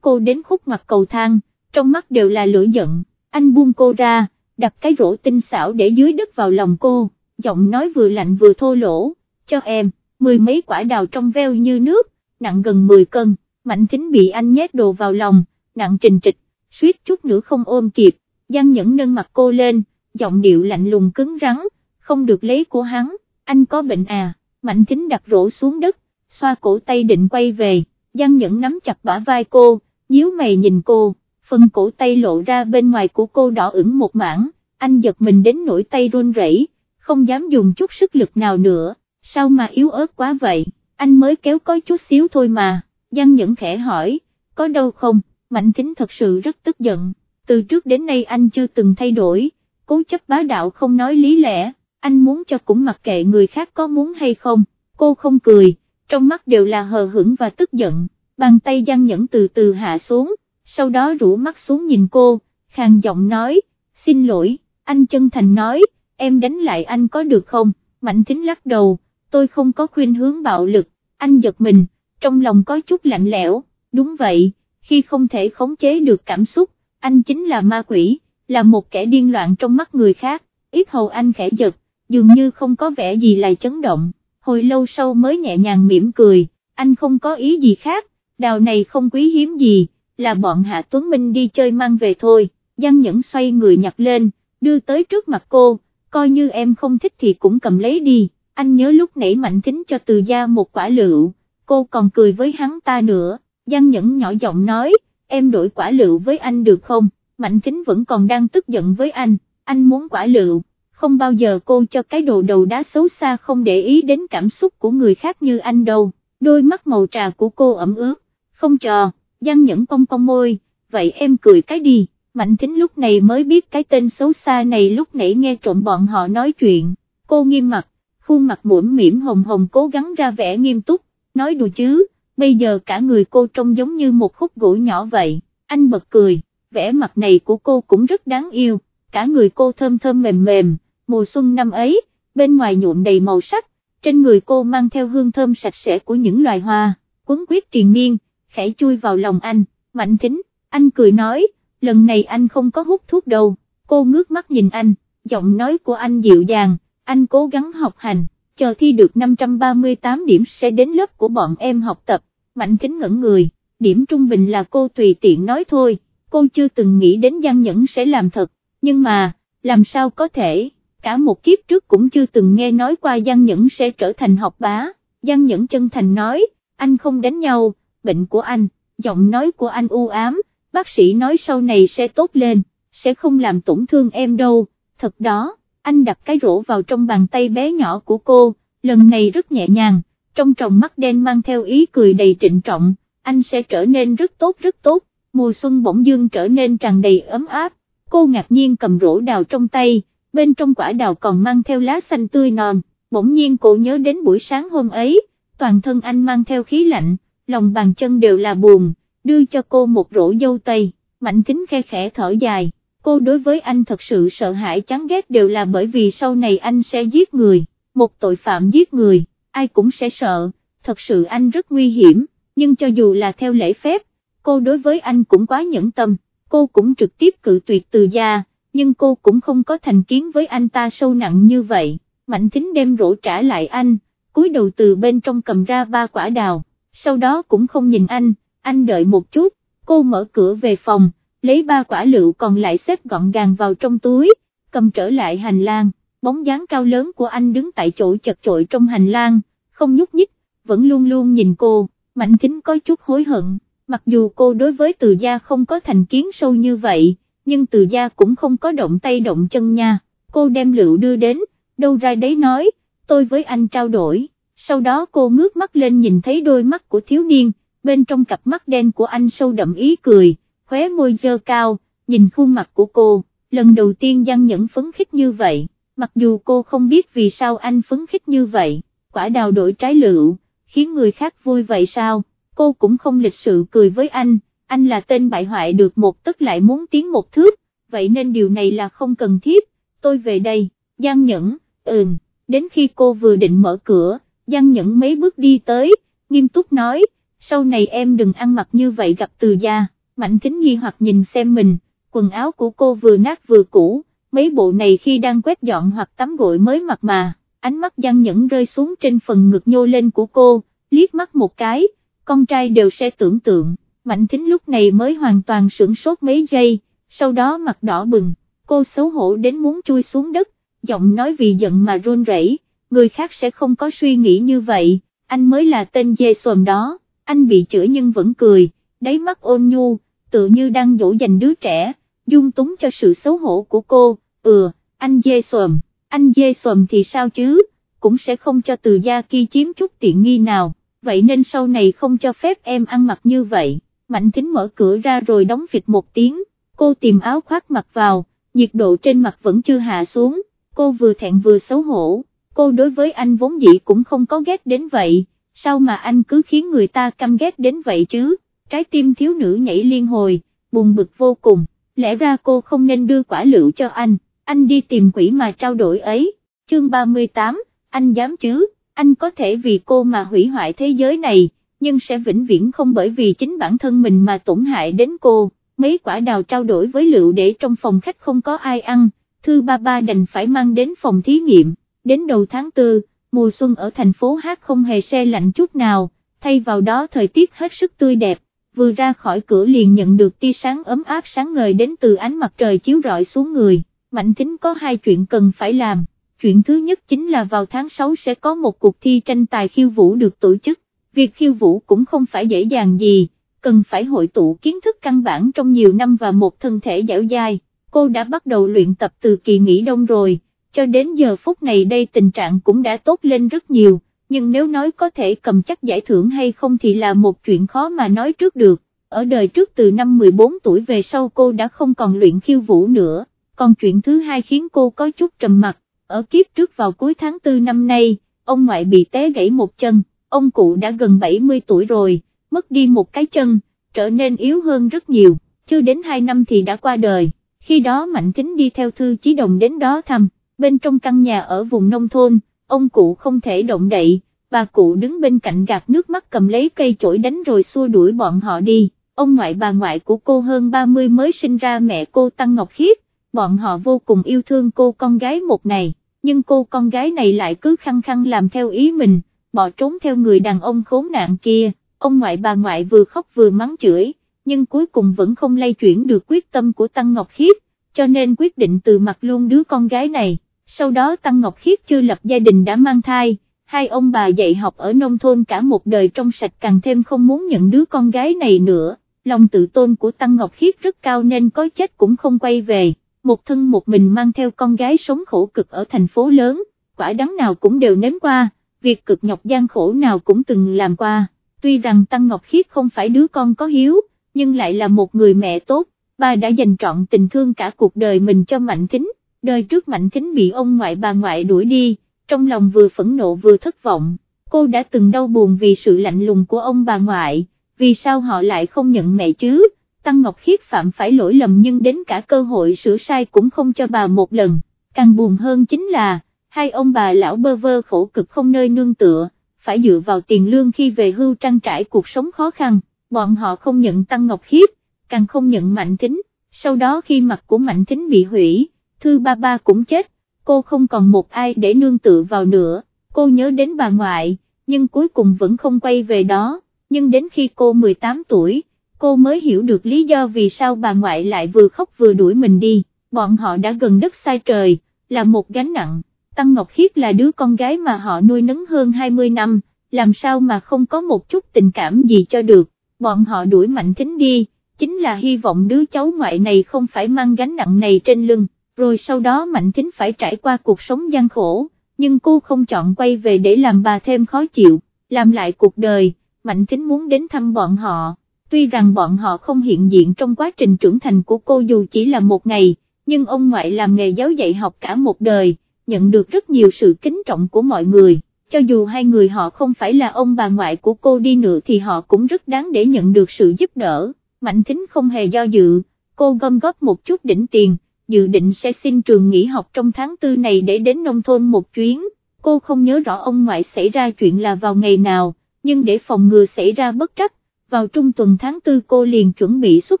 cô đến khúc mặt cầu thang, trong mắt đều là lửa giận, anh buông cô ra, đặt cái rổ tinh xảo để dưới đất vào lòng cô, giọng nói vừa lạnh vừa thô lỗ, cho em, mười mấy quả đào trong veo như nước, nặng gần 10 cân, Mạnh Thính bị anh nhét đồ vào lòng, nặng trình trịch, suýt chút nữa không ôm kịp, Giang Nhẫn nâng mặt cô lên, giọng điệu lạnh lùng cứng rắn, không được lấy của hắn, anh có bệnh à, Mạnh Thính đặt rổ xuống đất, xoa cổ tay định quay về, Giang Nhẫn nắm chặt bả vai cô, nhíu mày nhìn cô, phần cổ tay lộ ra bên ngoài của cô đỏ ửng một mảng, anh giật mình đến nỗi tay run rẩy, không dám dùng chút sức lực nào nữa, sao mà yếu ớt quá vậy, anh mới kéo có chút xíu thôi mà, Giang Nhẫn khẽ hỏi, có đâu không, Mạnh Thính thật sự rất tức giận, từ trước đến nay anh chưa từng thay đổi, cố chấp bá đạo không nói lý lẽ, anh muốn cho cũng mặc kệ người khác có muốn hay không, cô không cười, trong mắt đều là hờ hững và tức giận, bàn tay Giang Nhẫn từ từ hạ xuống, sau đó rũ mắt xuống nhìn cô, khàn giọng nói, xin lỗi, anh chân thành nói, em đánh lại anh có được không, Mạnh Thính lắc đầu, tôi không có khuyên hướng bạo lực, anh giật mình, trong lòng có chút lạnh lẽo, đúng vậy, khi không thể khống chế được cảm xúc, anh chính là ma quỷ, là một kẻ điên loạn trong mắt người khác, ít hầu anh khẽ giật, dường như không có vẻ gì là chấn động, hồi lâu sau mới nhẹ nhàng mỉm cười, anh không có ý gì khác, đào này không quý hiếm gì, là bọn Hạ Tuấn Minh đi chơi mang về thôi, Giang Nhẫn xoay người nhặt lên, đưa tới trước mặt cô, coi như em không thích thì cũng cầm lấy đi, anh nhớ lúc nãy Mạnh Thính cho từ gia một quả lựu, cô còn cười với hắn ta nữa, Giang Nhẫn nhỏ giọng nói, em đổi quả lựu với anh được không, Mạnh Kính vẫn còn đang tức giận với anh, anh muốn quả lựu, không bao giờ cô cho cái đồ đầu đá xấu xa không để ý đến cảm xúc của người khác như anh đâu, đôi mắt màu trà của cô ẩm ướt, không trò, Giang Nhẫn cong cong môi, vậy em cười cái đi, Mạnh Thính lúc này mới biết cái tên xấu xa này lúc nãy nghe trộm bọn họ nói chuyện, cô nghiêm mặt, khuôn mặt mũm mỉm hồng hồng cố gắng ra vẻ nghiêm túc, nói đùa chứ, bây giờ cả người cô trông giống như một khúc gỗ nhỏ vậy, anh bật cười, vẻ mặt này của cô cũng rất đáng yêu, cả người cô thơm thơm mềm mềm, mùa xuân năm ấy, bên ngoài nhuộm đầy màu sắc, trên người cô mang theo hương thơm sạch sẽ của những loài hoa, quấn quyết triền miên, khẽ chui vào lòng anh, mạnh thính, anh cười nói, lần này anh không có hút thuốc đâu, cô ngước mắt nhìn anh, giọng nói của anh dịu dàng, anh cố gắng học hành, chờ thi được 538 điểm sẽ đến lớp của bọn em học tập, mạnh thính ngẩn người, điểm trung bình là cô tùy tiện nói thôi, cô chưa từng nghĩ đến Giang Nhẫn sẽ làm thật, nhưng mà, làm sao có thể, cả một kiếp trước cũng chưa từng nghe nói qua Giang Nhẫn sẽ trở thành học bá, Giang Nhẫn chân thành nói, anh không đánh nhau, bệnh của anh, giọng nói của anh u ám, bác sĩ nói sau này sẽ tốt lên, sẽ không làm tổn thương em đâu, thật đó, anh đặt cái rổ vào trong bàn tay bé nhỏ của cô, lần này rất nhẹ nhàng, trong tròng mắt đen mang theo ý cười đầy trịnh trọng, anh sẽ trở nên rất tốt rất tốt, mùa xuân bỗng dưng trở nên tràn đầy ấm áp, cô ngạc nhiên cầm rổ đào trong tay, bên trong quả đào còn mang theo lá xanh tươi non, bỗng nhiên cô nhớ đến buổi sáng hôm ấy, toàn thân anh mang theo khí lạnh, lòng bàn chân đều là buồn, đưa cho cô một rổ dâu tây, mạnh kính khe khẽ thở dài, cô đối với anh thật sự sợ hãi chán ghét đều là bởi vì sau này anh sẽ giết người, một tội phạm giết người, ai cũng sẽ sợ, thật sự anh rất nguy hiểm, nhưng cho dù là theo lễ phép, cô đối với anh cũng quá nhẫn tâm, cô cũng trực tiếp cự tuyệt từ gia, nhưng cô cũng không có thành kiến với anh ta sâu nặng như vậy, mạnh thính đem rổ trả lại anh, cúi đầu từ bên trong cầm ra ba quả đào sau đó cũng không nhìn anh, anh đợi một chút, cô mở cửa về phòng, lấy ba quả lựu còn lại xếp gọn gàng vào trong túi, cầm trở lại hành lang, bóng dáng cao lớn của anh đứng tại chỗ chật chội trong hành lang, không nhúc nhích, vẫn luôn luôn nhìn cô, mạnh kính có chút hối hận, mặc dù cô đối với từ gia không có thành kiến sâu như vậy, nhưng từ gia cũng không có động tay động chân nha, cô đem lựu đưa đến, đâu ra đấy nói, tôi với anh trao đổi. Sau đó cô ngước mắt lên nhìn thấy đôi mắt của thiếu niên, bên trong cặp mắt đen của anh sâu đậm ý cười, khóe môi dơ cao, nhìn khuôn mặt của cô, lần đầu tiên Giang Nhẫn phấn khích như vậy, mặc dù cô không biết vì sao anh phấn khích như vậy, quả đào đổi trái lựu, khiến người khác vui vậy sao, cô cũng không lịch sự cười với anh, anh là tên bại hoại được một tức lại muốn tiến một thước, vậy nên điều này là không cần thiết, tôi về đây, Giang Nhẫn, ừm, đến khi cô vừa định mở cửa, Giang Nhẫn mấy bước đi tới, nghiêm túc nói, sau này em đừng ăn mặc như vậy gặp từ gia, Mạnh kính nghi hoặc nhìn xem mình, quần áo của cô vừa nát vừa cũ, mấy bộ này khi đang quét dọn hoặc tắm gội mới mặc mà, ánh mắt gian nhẫn rơi xuống trên phần ngực nhô lên của cô, liếc mắt một cái, con trai đều sẽ tưởng tượng, Mạnh kính lúc này mới hoàn toàn sửng sốt mấy giây, sau đó mặt đỏ bừng, cô xấu hổ đến muốn chui xuống đất, giọng nói vì giận mà run rẩy, người khác sẽ không có suy nghĩ như vậy, anh mới là tên dê xồm đó, anh bị chửi nhưng vẫn cười, đáy mắt ôn nhu, tự như đang dỗ dành đứa trẻ, dung túng cho sự xấu hổ của cô, ừ, anh dê xồm, anh dê xồm thì sao chứ, cũng sẽ không cho từ gia kia chiếm chút tiện nghi nào, vậy nên sau này không cho phép em ăn mặc như vậy, Mạnh Thính mở cửa ra rồi đóng vịt một tiếng, cô tìm áo khoác mặc vào, nhiệt độ trên mặt vẫn chưa hạ xuống, cô vừa thẹn vừa xấu hổ, cô đối với anh vốn dĩ cũng không có ghét đến vậy, sao mà anh cứ khiến người ta căm ghét đến vậy chứ, trái tim thiếu nữ nhảy liên hồi, buồn bực vô cùng, lẽ ra cô không nên đưa quả lựu cho anh, anh đi tìm quỷ mà trao đổi ấy, chương 38, anh dám chứ, anh có thể vì cô mà hủy hoại thế giới này, nhưng sẽ vĩnh viễn không bởi vì chính bản thân mình mà tổn hại đến cô, mấy quả đào trao đổi với lựu để trong phòng khách không có ai ăn, thư ba ba đành phải mang đến phòng thí nghiệm, đến đầu tháng 4, mùa xuân ở thành phố Hát không hề xe lạnh chút nào, thay vào đó thời tiết hết sức tươi đẹp, vừa ra khỏi cửa liền nhận được tia sáng ấm áp sáng ngời đến từ ánh mặt trời chiếu rọi xuống người, Mạnh Thính có hai chuyện cần phải làm, chuyện thứ nhất chính là vào tháng 6 sẽ có một cuộc thi tranh tài khiêu vũ được tổ chức, việc khiêu vũ cũng không phải dễ dàng gì, cần phải hội tụ kiến thức căn bản trong nhiều năm và một thân thể dẻo dai, cô đã bắt đầu luyện tập từ kỳ nghỉ đông rồi. Cho đến giờ phút này đây tình trạng cũng đã tốt lên rất nhiều, nhưng nếu nói có thể cầm chắc giải thưởng hay không thì là một chuyện khó mà nói trước được, ở đời trước từ năm 14 tuổi về sau cô đã không còn luyện khiêu vũ nữa, còn chuyện thứ hai khiến cô có chút trầm mặt, ở kiếp trước vào cuối tháng 4 năm nay, ông ngoại bị té gãy một chân, ông cụ đã gần 70 tuổi rồi, mất đi một cái chân, trở nên yếu hơn rất nhiều, chưa đến 2 năm thì đã qua đời, khi đó Mạnh Thính đi theo Thư Chí Đồng đến đó thăm bên trong căn nhà ở vùng nông thôn, ông cụ không thể động đậy, bà cụ đứng bên cạnh gạt nước mắt cầm lấy cây chổi đánh rồi xua đuổi bọn họ đi, ông ngoại bà ngoại của cô hơn 30 mới sinh ra mẹ cô Tăng Ngọc Khiết, bọn họ vô cùng yêu thương cô con gái một này, nhưng cô con gái này lại cứ khăng khăng làm theo ý mình, bỏ trốn theo người đàn ông khốn nạn kia, ông ngoại bà ngoại vừa khóc vừa mắng chửi, nhưng cuối cùng vẫn không lay chuyển được quyết tâm của Tăng Ngọc Khiết, cho nên quyết định từ mặt luôn đứa con gái này sau đó Tăng Ngọc Khiết chưa lập gia đình đã mang thai, hai ông bà dạy học ở nông thôn cả một đời trong sạch càng thêm không muốn nhận đứa con gái này nữa, lòng tự tôn của Tăng Ngọc Khiết rất cao nên có chết cũng không quay về, một thân một mình mang theo con gái sống khổ cực ở thành phố lớn, quả đắng nào cũng đều nếm qua, việc cực nhọc gian khổ nào cũng từng làm qua, tuy rằng Tăng Ngọc Khiết không phải đứa con có hiếu, nhưng lại là một người mẹ tốt, bà đã dành trọn tình thương cả cuộc đời mình cho Mạnh Thính đời trước Mạnh Kính bị ông ngoại bà ngoại đuổi đi, trong lòng vừa phẫn nộ vừa thất vọng, cô đã từng đau buồn vì sự lạnh lùng của ông bà ngoại, vì sao họ lại không nhận mẹ chứ, Tăng Ngọc Khiết phạm phải lỗi lầm nhưng đến cả cơ hội sửa sai cũng không cho bà một lần, càng buồn hơn chính là, hai ông bà lão bơ vơ khổ cực không nơi nương tựa, phải dựa vào tiền lương khi về hưu trang trải cuộc sống khó khăn, bọn họ không nhận Tăng Ngọc Khiết, càng không nhận Mạnh tính sau đó khi mặt của Mạnh tính bị hủy, thư ba ba cũng chết, cô không còn một ai để nương tựa vào nữa, cô nhớ đến bà ngoại, nhưng cuối cùng vẫn không quay về đó, nhưng đến khi cô 18 tuổi, cô mới hiểu được lý do vì sao bà ngoại lại vừa khóc vừa đuổi mình đi, bọn họ đã gần đất sai trời, là một gánh nặng, Tăng Ngọc Khiết là đứa con gái mà họ nuôi nấng hơn 20 năm, làm sao mà không có một chút tình cảm gì cho được, bọn họ đuổi Mạnh Thính đi, chính là hy vọng đứa cháu ngoại này không phải mang gánh nặng này trên lưng rồi sau đó Mạnh Thính phải trải qua cuộc sống gian khổ, nhưng cô không chọn quay về để làm bà thêm khó chịu, làm lại cuộc đời, Mạnh Thính muốn đến thăm bọn họ, tuy rằng bọn họ không hiện diện trong quá trình trưởng thành của cô dù chỉ là một ngày, nhưng ông ngoại làm nghề giáo dạy học cả một đời, nhận được rất nhiều sự kính trọng của mọi người, cho dù hai người họ không phải là ông bà ngoại của cô đi nữa thì họ cũng rất đáng để nhận được sự giúp đỡ, Mạnh Thính không hề do dự, cô gom góp một chút đỉnh tiền, dự định sẽ xin trường nghỉ học trong tháng tư này để đến nông thôn một chuyến, cô không nhớ rõ ông ngoại xảy ra chuyện là vào ngày nào, nhưng để phòng ngừa xảy ra bất trắc, vào trung tuần tháng tư cô liền chuẩn bị xuất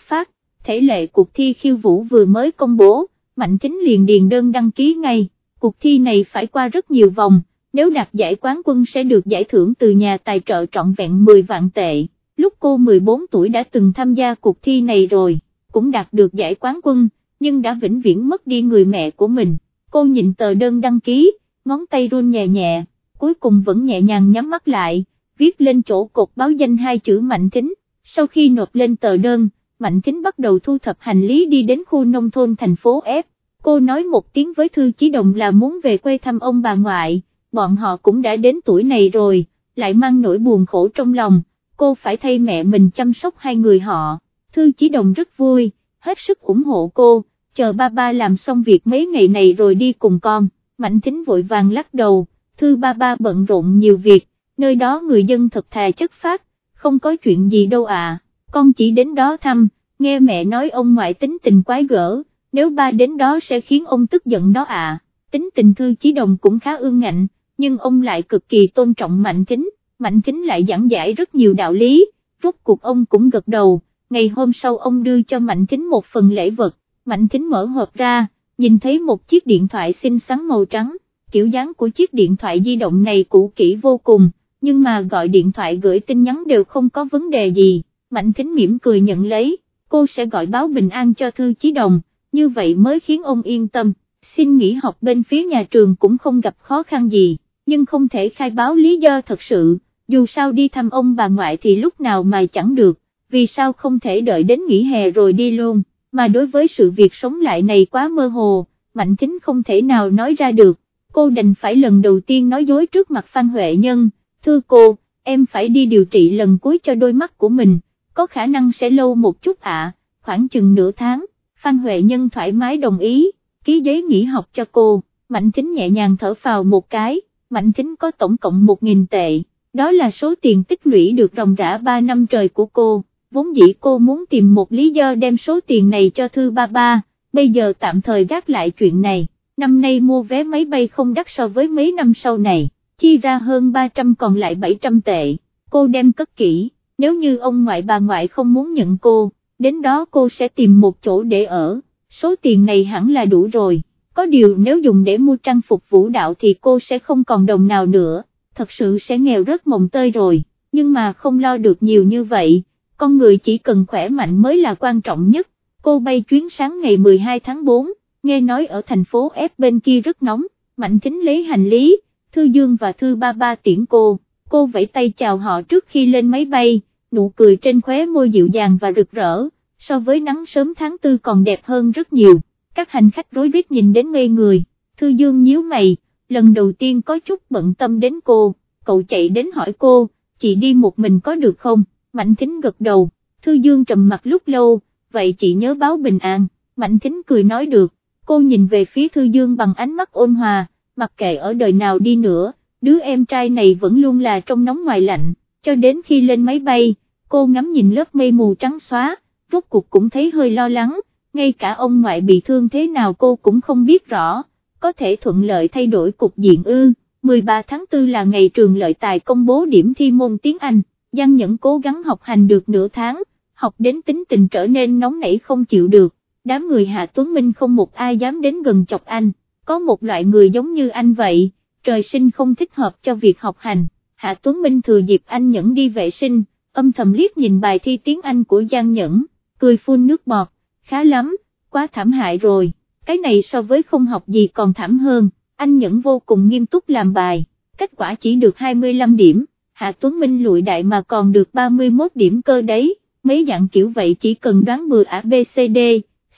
phát, thể lệ cuộc thi khiêu vũ vừa mới công bố, Mạnh Kính liền điền đơn đăng ký ngay, cuộc thi này phải qua rất nhiều vòng, nếu đạt giải quán quân sẽ được giải thưởng từ nhà tài trợ trọn vẹn 10 vạn tệ, lúc cô 14 tuổi đã từng tham gia cuộc thi này rồi, cũng đạt được giải quán quân, nhưng đã vĩnh viễn mất đi người mẹ của mình, cô nhìn tờ đơn đăng ký, ngón tay run nhẹ nhẹ, cuối cùng vẫn nhẹ nhàng nhắm mắt lại, viết lên chỗ cột báo danh hai chữ Mạnh Thính, sau khi nộp lên tờ đơn, Mạnh Thính bắt đầu thu thập hành lý đi đến khu nông thôn thành phố F, cô nói một tiếng với Thư Chí Đồng là muốn về quê thăm ông bà ngoại, bọn họ cũng đã đến tuổi này rồi, lại mang nỗi buồn khổ trong lòng, cô phải thay mẹ mình chăm sóc hai người họ, Thư Chí Đồng rất vui, hết sức ủng hộ cô, chờ ba ba làm xong việc mấy ngày này rồi đi cùng con, Mạnh Thính vội vàng lắc đầu, Thư ba ba bận rộn nhiều việc, nơi đó người dân thật thà chất phát, không có chuyện gì đâu à, con chỉ đến đó thăm, nghe mẹ nói ông ngoại tính tình quái gở, nếu ba đến đó sẽ khiến ông tức giận đó à, tính tình Thư Chí Đồng cũng khá ương ngạnh, nhưng ông lại cực kỳ tôn trọng Mạnh Thính, Mạnh Thính lại giảng giải rất nhiều đạo lý, rốt cuộc ông cũng gật đầu, ngày hôm sau ông đưa cho Mạnh Thính một phần lễ vật, Mạnh Thính mở hộp ra, nhìn thấy một chiếc điện thoại xinh xắn màu trắng, kiểu dáng của chiếc điện thoại di động này cũ kỹ vô cùng, nhưng mà gọi điện thoại gửi tin nhắn đều không có vấn đề gì, Mạnh Thính mỉm cười nhận lấy, cô sẽ gọi báo bình an cho Thư Chí Đồng, như vậy mới khiến ông yên tâm, xin nghỉ học bên phía nhà trường cũng không gặp khó khăn gì, nhưng không thể khai báo lý do thật sự, dù sao đi thăm ông bà ngoại thì lúc nào mà chẳng được, vì sao không thể đợi đến nghỉ hè rồi đi luôn, mà đối với sự việc sống lại này quá mơ hồ, Mạnh Thính không thể nào nói ra được, cô đành phải lần đầu tiên nói dối trước mặt Phan Huệ Nhân, thưa cô, em phải đi điều trị lần cuối cho đôi mắt của mình, có khả năng sẽ lâu một chút ạ, khoảng chừng nửa tháng, Phan Huệ Nhân thoải mái đồng ý, ký giấy nghỉ học cho cô, Mạnh Thính nhẹ nhàng thở phào một cái, Mạnh Thính có tổng cộng 1.000 tệ, đó là số tiền tích lũy được ròng rã 3 năm trời của cô, vốn dĩ cô muốn tìm một lý do đem số tiền này cho Thư Ba Ba, bây giờ tạm thời gác lại chuyện này, năm nay mua vé máy bay không đắt so với mấy năm sau này, chi ra hơn 300 còn lại 700 tệ, cô đem cất kỹ, nếu như ông ngoại bà ngoại không muốn nhận cô, đến đó cô sẽ tìm một chỗ để ở, số tiền này hẳn là đủ rồi, có điều nếu dùng để mua trang phục vũ đạo thì cô sẽ không còn đồng nào nữa, thật sự sẽ nghèo rất mồng tơi rồi, nhưng mà không lo được nhiều như vậy, con người chỉ cần khỏe mạnh mới là quan trọng nhất, cô bay chuyến sáng ngày 12 tháng 4, nghe nói ở thành phố F bên kia rất nóng, Mạnh Thính lấy hành lý, Thư Dương và Thư Ba Ba tiễn cô, cô vẫy tay chào họ trước khi lên máy bay, nụ cười trên khóe môi dịu dàng và rực rỡ, so với nắng sớm tháng tư còn đẹp hơn rất nhiều, các hành khách rối rít nhìn đến ngây người, Thư Dương nhíu mày, lần đầu tiên có chút bận tâm đến cô, cậu chạy đến hỏi cô, chị đi một mình có được không, Mạnh Thính gật đầu, Thư Dương trầm mặt lúc lâu, vậy chị nhớ báo bình an, Mạnh Thính cười nói được, cô nhìn về phía Thư Dương bằng ánh mắt ôn hòa, mặc kệ ở đời nào đi nữa, đứa em trai này vẫn luôn là trong nóng ngoài lạnh, cho đến khi lên máy bay, cô ngắm nhìn lớp mây mù trắng xóa, rốt cuộc cũng thấy hơi lo lắng, ngay cả ông ngoại bị thương thế nào cô cũng không biết rõ, có thể thuận lợi thay đổi cục diện ư, 13 tháng 4 là ngày trường lợi tài công bố điểm thi môn tiếng Anh, Giang Nhẫn cố gắng học hành được nửa tháng, học đến tính tình trở nên nóng nảy không chịu được, đám người Hạ Tuấn Minh không một ai dám đến gần chọc anh, có một loại người giống như anh vậy, trời sinh không thích hợp cho việc học hành, Hạ Tuấn Minh thừa dịp anh Nhẫn đi vệ sinh, âm thầm liếc nhìn bài thi tiếng Anh của Giang Nhẫn, cười phun nước bọt, khá lắm, quá thảm hại rồi, cái này so với không học gì còn thảm hơn, anh Nhẫn vô cùng nghiêm túc làm bài, kết quả chỉ được 25 điểm, Hạ Tuấn Minh lụi đại mà còn được 31 điểm cơ đấy, mấy dạng kiểu vậy chỉ cần đoán bừa ABCD,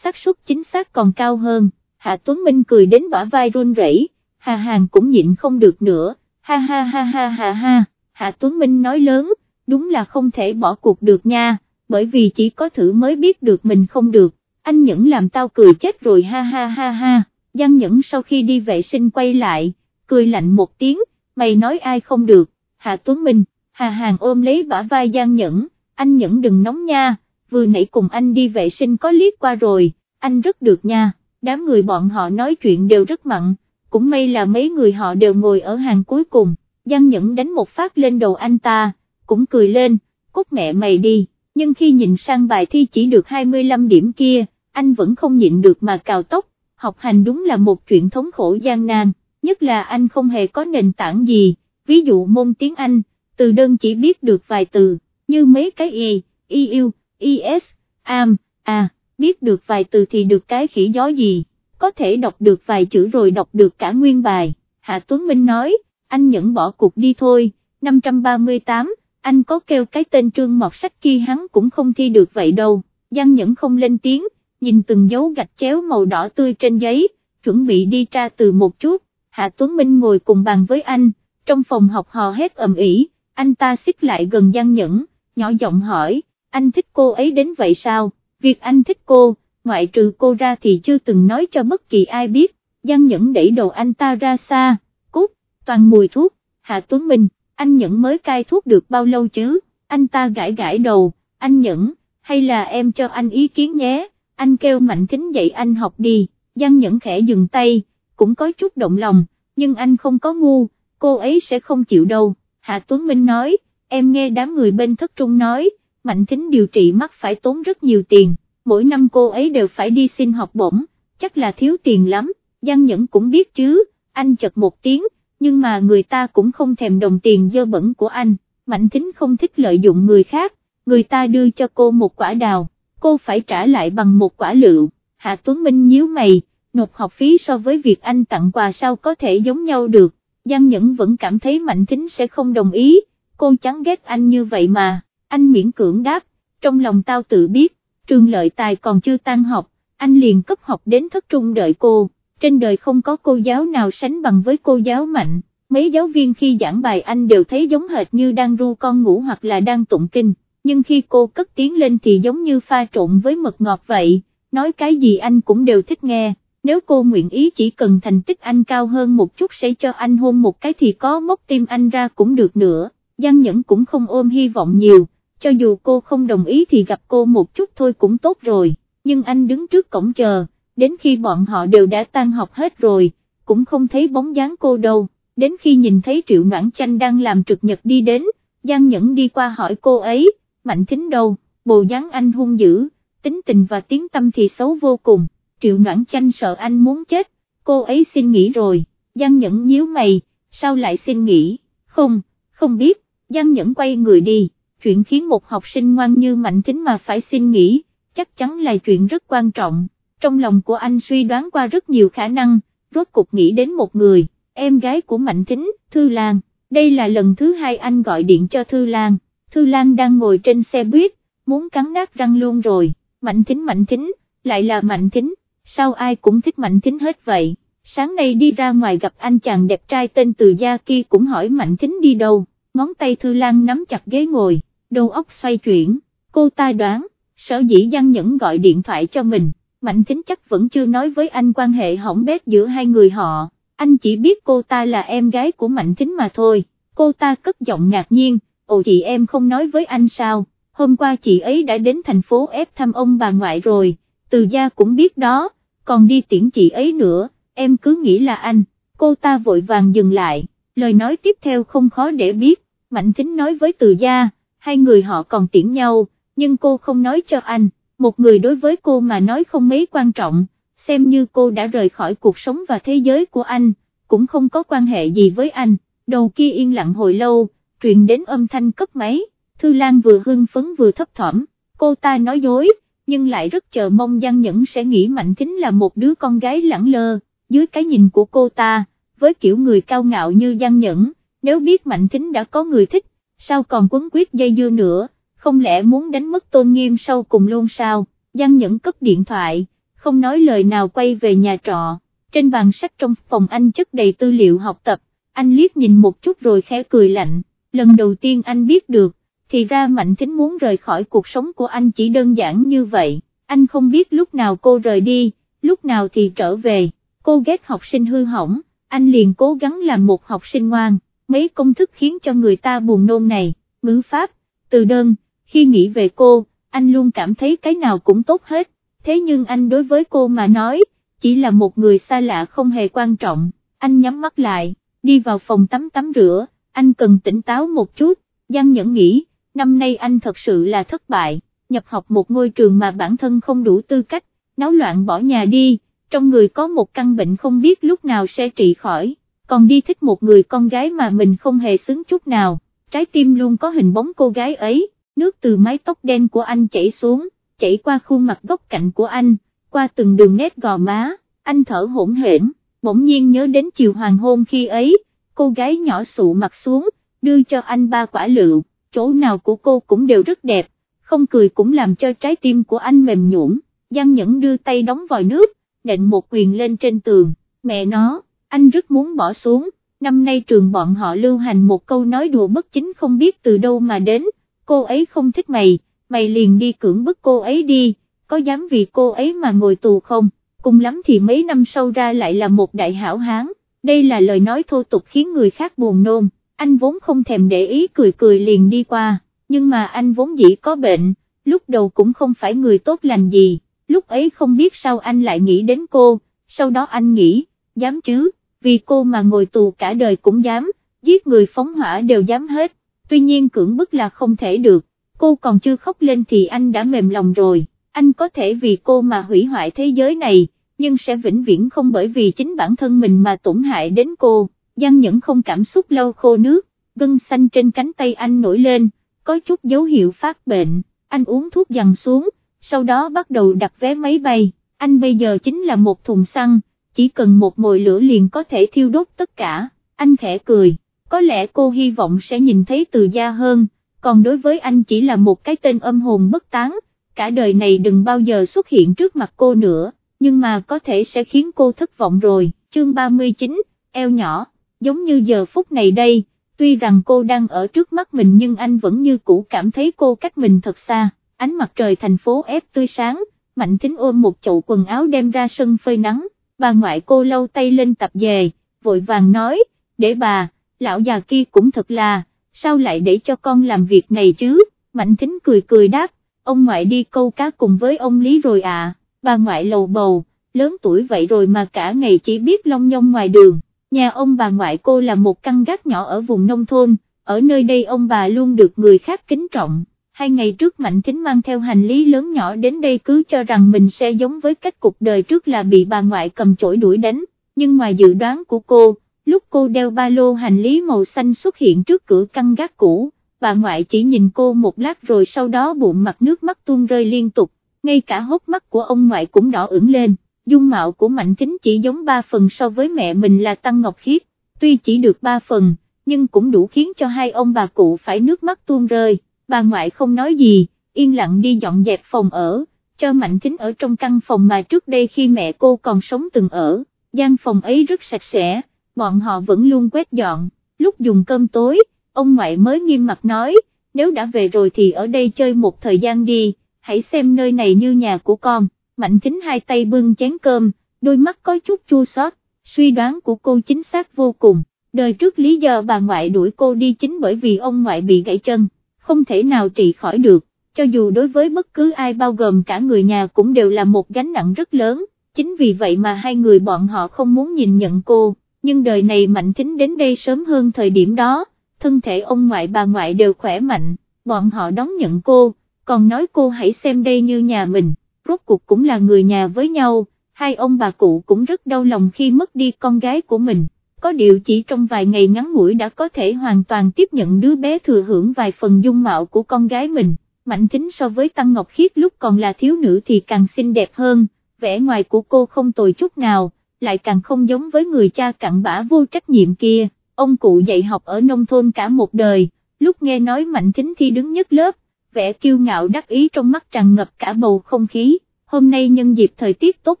xác suất chính xác còn cao hơn, Hạ Tuấn Minh cười đến bả vai run rẩy, Hà Hàng cũng nhịn không được nữa, ha ha ha ha ha ha, Hạ Tuấn Minh nói lớn, đúng là không thể bỏ cuộc được nha, bởi vì chỉ có thử mới biết được mình không được, anh Nhẫn làm tao cười chết rồi ha ha ha ha, Giang Nhẫn sau khi đi vệ sinh quay lại, cười lạnh một tiếng, mày nói ai không được, Hạ Tuấn Minh, Hà Hàng ôm lấy bả vai Giang Nhẫn, anh Nhẫn đừng nóng nha, vừa nãy cùng anh đi vệ sinh có liếc qua rồi, anh rất được nha, đám người bọn họ nói chuyện đều rất mặn, cũng may là mấy người họ đều ngồi ở hàng cuối cùng, Giang Nhẫn đánh một phát lên đầu anh ta, cũng cười lên, cút mẹ mày đi, nhưng khi nhìn sang bài thi chỉ được 25 điểm kia, anh vẫn không nhịn được mà cào tóc, học hành đúng là một chuyện thống khổ gian nan, nhất là anh không hề có nền tảng gì, ví dụ môn tiếng Anh, từ đơn chỉ biết được vài từ, như mấy cái y, y yêu, is, am, à, biết được vài từ thì được cái khỉ gió gì, có thể đọc được vài chữ rồi đọc được cả nguyên bài, Hạ Tuấn Minh nói, anh nhẫn bỏ cuộc đi thôi, 538, anh có kêu cái tên trương mọt sách kia hắn cũng không thi được vậy đâu, Giang Nhẫn không lên tiếng, nhìn từng dấu gạch chéo màu đỏ tươi trên giấy, chuẩn bị đi tra từ một chút, Hạ Tuấn Minh ngồi cùng bàn với anh, trong phòng học hò hét ầm ĩ, anh ta xích lại gần Giang Nhẫn, nhỏ giọng hỏi, anh thích cô ấy đến vậy sao, việc anh thích cô, ngoại trừ cô ra thì chưa từng nói cho bất kỳ ai biết, Giang Nhẫn đẩy đầu anh ta ra xa, cút, toàn mùi thuốc, Hạ Tuấn Minh, anh Nhẫn mới cai thuốc được bao lâu chứ, anh ta gãi gãi đầu, anh Nhẫn, hay là em cho anh ý kiến nhé, anh kêu Mạnh Thính dạy anh học đi, Giang Nhẫn khẽ dừng tay, cũng có chút động lòng, nhưng anh không có ngu, cô ấy sẽ không chịu đâu, Hạ Tuấn Minh nói, em nghe đám người bên thất trung nói, Mạnh Thính điều trị mắt phải tốn rất nhiều tiền, mỗi năm cô ấy đều phải đi xin học bổng, chắc là thiếu tiền lắm, Giang Nhẫn cũng biết chứ, anh chật một tiếng, nhưng mà người ta cũng không thèm đồng tiền dơ bẩn của anh, Mạnh Thính không thích lợi dụng người khác, người ta đưa cho cô một quả đào, cô phải trả lại bằng một quả lựu, Hạ Tuấn Minh nhíu mày, nộp học phí so với việc anh tặng quà sao có thể giống nhau được, Giang Nhẫn vẫn cảm thấy Mạnh Thính sẽ không đồng ý, cô chán ghét anh như vậy mà, anh miễn cưỡng đáp, trong lòng tao tự biết, trường lợi tài còn chưa tan học, anh liền cấp học đến thất trung đợi cô, trên đời không có cô giáo nào sánh bằng với cô giáo Mạnh, mấy giáo viên khi giảng bài anh đều thấy giống hệt như đang ru con ngủ hoặc là đang tụng kinh, nhưng khi cô cất tiếng lên thì giống như pha trộn với mật ngọt vậy, nói cái gì anh cũng đều thích nghe nếu cô nguyện ý chỉ cần thành tích anh cao hơn một chút sẽ cho anh hôn một cái thì có móc tim anh ra cũng được nữa, Giang Nhẫn cũng không ôm hy vọng nhiều, cho dù cô không đồng ý thì gặp cô một chút thôi cũng tốt rồi, nhưng anh đứng trước cổng chờ, đến khi bọn họ đều đã tan học hết rồi, cũng không thấy bóng dáng cô đâu, đến khi nhìn thấy Triệu Noãn Chanh đang làm trực nhật đi đến, Giang Nhẫn đi qua hỏi cô ấy, Mạnh Thính đâu, bồ dáng anh hung dữ, tính tình và tiếng tâm thì xấu vô cùng triệu noãn chanh sợ anh muốn chết, cô ấy xin nghỉ rồi, Giang Nhẫn nhíu mày, sao lại xin nghỉ, không, không biết, Giang Nhẫn quay người đi, chuyện khiến một học sinh ngoan như Mạnh Thính mà phải xin nghỉ, chắc chắn là chuyện rất quan trọng, trong lòng của anh suy đoán qua rất nhiều khả năng, rốt cục nghĩ đến một người, em gái của Mạnh Thính, Thư Lan, đây là lần thứ hai anh gọi điện cho Thư Lan, Thư Lan đang ngồi trên xe buýt, muốn cắn nát răng luôn rồi, Mạnh Thính Mạnh Thính, lại là Mạnh Thính, sao ai cũng thích Mạnh Thính hết vậy, sáng nay đi ra ngoài gặp anh chàng đẹp trai tên Từ Gia kia cũng hỏi Mạnh Thính đi đâu, ngón tay Thư Lan nắm chặt ghế ngồi, đầu óc xoay chuyển, cô ta đoán, sở dĩ Giang Nhẫn gọi điện thoại cho mình, Mạnh Thính chắc vẫn chưa nói với anh quan hệ hỏng bét giữa hai người họ, anh chỉ biết cô ta là em gái của Mạnh Thính mà thôi, cô ta cất giọng ngạc nhiên, ồ chị em không nói với anh sao, hôm qua chị ấy đã đến thành phố ép thăm ông bà ngoại rồi từ gia cũng biết đó, còn đi tiễn chị ấy nữa, em cứ nghĩ là anh, cô ta vội vàng dừng lại, lời nói tiếp theo không khó để biết, Mạnh Thính nói với từ gia, hai người họ còn tiễn nhau, nhưng cô không nói cho anh, một người đối với cô mà nói không mấy quan trọng, xem như cô đã rời khỏi cuộc sống và thế giới của anh, cũng không có quan hệ gì với anh, đầu kia yên lặng hồi lâu, truyền đến âm thanh cấp máy, Thư Lan vừa hưng phấn vừa thấp thỏm, cô ta nói dối, nhưng lại rất chờ mong Giang Nhẫn sẽ nghĩ Mạnh Thính là một đứa con gái lẳng lơ, dưới cái nhìn của cô ta, với kiểu người cao ngạo như Giang Nhẫn, nếu biết Mạnh Thính đã có người thích, sao còn quấn quyết dây dưa nữa, không lẽ muốn đánh mất tôn nghiêm sau cùng luôn sao, Giang Nhẫn cấp điện thoại, không nói lời nào quay về nhà trọ, trên bàn sách trong phòng anh chất đầy tư liệu học tập, anh liếc nhìn một chút rồi khẽ cười lạnh, lần đầu tiên anh biết được, thì ra Mạnh Thính muốn rời khỏi cuộc sống của anh chỉ đơn giản như vậy, anh không biết lúc nào cô rời đi, lúc nào thì trở về, cô ghét học sinh hư hỏng, anh liền cố gắng làm một học sinh ngoan, mấy công thức khiến cho người ta buồn nôn này, ngữ pháp, từ đơn, khi nghĩ về cô, anh luôn cảm thấy cái nào cũng tốt hết, thế nhưng anh đối với cô mà nói, chỉ là một người xa lạ không hề quan trọng, anh nhắm mắt lại, đi vào phòng tắm tắm rửa, anh cần tỉnh táo một chút, Giang Nhẫn nghĩ, năm nay anh thật sự là thất bại, nhập học một ngôi trường mà bản thân không đủ tư cách, náo loạn bỏ nhà đi, trong người có một căn bệnh không biết lúc nào sẽ trị khỏi, còn đi thích một người con gái mà mình không hề xứng chút nào, trái tim luôn có hình bóng cô gái ấy, nước từ mái tóc đen của anh chảy xuống, chảy qua khuôn mặt góc cạnh của anh, qua từng đường nét gò má, anh thở hỗn hển, bỗng nhiên nhớ đến chiều hoàng hôn khi ấy, cô gái nhỏ sụ mặt xuống, đưa cho anh ba quả lựu, chỗ nào của cô cũng đều rất đẹp, không cười cũng làm cho trái tim của anh mềm nhũn. Giang Nhẫn đưa tay đóng vòi nước, nện một quyền lên trên tường, mẹ nó, anh rất muốn bỏ xuống, năm nay trường bọn họ lưu hành một câu nói đùa bất chính không biết từ đâu mà đến, cô ấy không thích mày, mày liền đi cưỡng bức cô ấy đi, có dám vì cô ấy mà ngồi tù không, cùng lắm thì mấy năm sau ra lại là một đại hảo hán, đây là lời nói thô tục khiến người khác buồn nôn, anh vốn không thèm để ý cười cười liền đi qua, nhưng mà anh vốn dĩ có bệnh, lúc đầu cũng không phải người tốt lành gì, lúc ấy không biết sao anh lại nghĩ đến cô, sau đó anh nghĩ, dám chứ, vì cô mà ngồi tù cả đời cũng dám, giết người phóng hỏa đều dám hết, tuy nhiên cưỡng bức là không thể được, cô còn chưa khóc lên thì anh đã mềm lòng rồi, anh có thể vì cô mà hủy hoại thế giới này, nhưng sẽ vĩnh viễn không bởi vì chính bản thân mình mà tổn hại đến cô, Giang Nhẫn không cảm xúc lâu khô nước, gân xanh trên cánh tay anh nổi lên, có chút dấu hiệu phát bệnh, anh uống thuốc dằn xuống, sau đó bắt đầu đặt vé máy bay, anh bây giờ chính là một thùng xăng, chỉ cần một mồi lửa liền có thể thiêu đốt tất cả, anh khẽ cười, có lẽ cô hy vọng sẽ nhìn thấy từ gia hơn, còn đối với anh chỉ là một cái tên âm hồn bất tán, cả đời này đừng bao giờ xuất hiện trước mặt cô nữa, nhưng mà có thể sẽ khiến cô thất vọng rồi, chương 39, eo nhỏ, giống như giờ phút này đây, tuy rằng cô đang ở trước mắt mình nhưng anh vẫn như cũ cảm thấy cô cách mình thật xa. Ánh mặt trời thành phố ép tươi sáng, Mạnh Thính ôm một chậu quần áo đem ra sân phơi nắng, bà ngoại cô lâu tay lên tập về, vội vàng nói, để bà, lão già kia cũng thật là, sao lại để cho con làm việc này chứ, Mạnh Thính cười cười đáp, ông ngoại đi câu cá cùng với ông Lý rồi à, bà ngoại lầu bầu, lớn tuổi vậy rồi mà cả ngày chỉ biết long nhông ngoài đường, nhà ông bà ngoại cô là một căn gác nhỏ ở vùng nông thôn, ở nơi đây ông bà luôn được người khác kính trọng. Hai ngày trước Mạnh Thính mang theo hành lý lớn nhỏ đến đây cứ cho rằng mình sẽ giống với cách cuộc đời trước là bị bà ngoại cầm chổi đuổi đánh, nhưng ngoài dự đoán của cô, lúc cô đeo ba lô hành lý màu xanh xuất hiện trước cửa căn gác cũ, bà ngoại chỉ nhìn cô một lát rồi sau đó bụng mặt nước mắt tuôn rơi liên tục, ngay cả hốc mắt của ông ngoại cũng đỏ ửng lên, dung mạo của Mạnh Kính chỉ giống ba phần so với mẹ mình là Tăng Ngọc Khiết, tuy chỉ được ba phần, nhưng cũng đủ khiến cho hai ông bà cụ phải nước mắt tuôn rơi. Bà ngoại không nói gì, yên lặng đi dọn dẹp phòng ở, cho Mạnh Kính ở trong căn phòng mà trước đây khi mẹ cô còn sống từng ở, gian phòng ấy rất sạch sẽ, bọn họ vẫn luôn quét dọn, lúc dùng cơm tối, ông ngoại mới nghiêm mặt nói, nếu đã về rồi thì ở đây chơi một thời gian đi, hãy xem nơi này như nhà của con, Mạnh Thính hai tay bưng chén cơm, đôi mắt có chút chua xót. suy đoán của cô chính xác vô cùng, đời trước lý do bà ngoại đuổi cô đi chính bởi vì ông ngoại bị gãy chân không thể nào trị khỏi được, cho dù đối với bất cứ ai bao gồm cả người nhà cũng đều là một gánh nặng rất lớn, chính vì vậy mà hai người bọn họ không muốn nhìn nhận cô, nhưng đời này Mạnh Thính đến đây sớm hơn thời điểm đó, thân thể ông ngoại bà ngoại đều khỏe mạnh, bọn họ đón nhận cô, còn nói cô hãy xem đây như nhà mình, rốt cuộc cũng là người nhà với nhau, hai ông bà cụ cũng rất đau lòng khi mất đi con gái của mình. Có điều chỉ trong vài ngày ngắn ngủi đã có thể hoàn toàn tiếp nhận đứa bé thừa hưởng vài phần dung mạo của con gái mình, mạnh tính so với Tăng Ngọc Khiết lúc còn là thiếu nữ thì càng xinh đẹp hơn, vẻ ngoài của cô không tồi chút nào, lại càng không giống với người cha cặn bã vô trách nhiệm kia, ông cụ dạy học ở nông thôn cả một đời, lúc nghe nói mạnh tính thi đứng nhất lớp, vẻ kiêu ngạo đắc ý trong mắt tràn ngập cả bầu không khí, hôm nay nhân dịp thời tiết tốt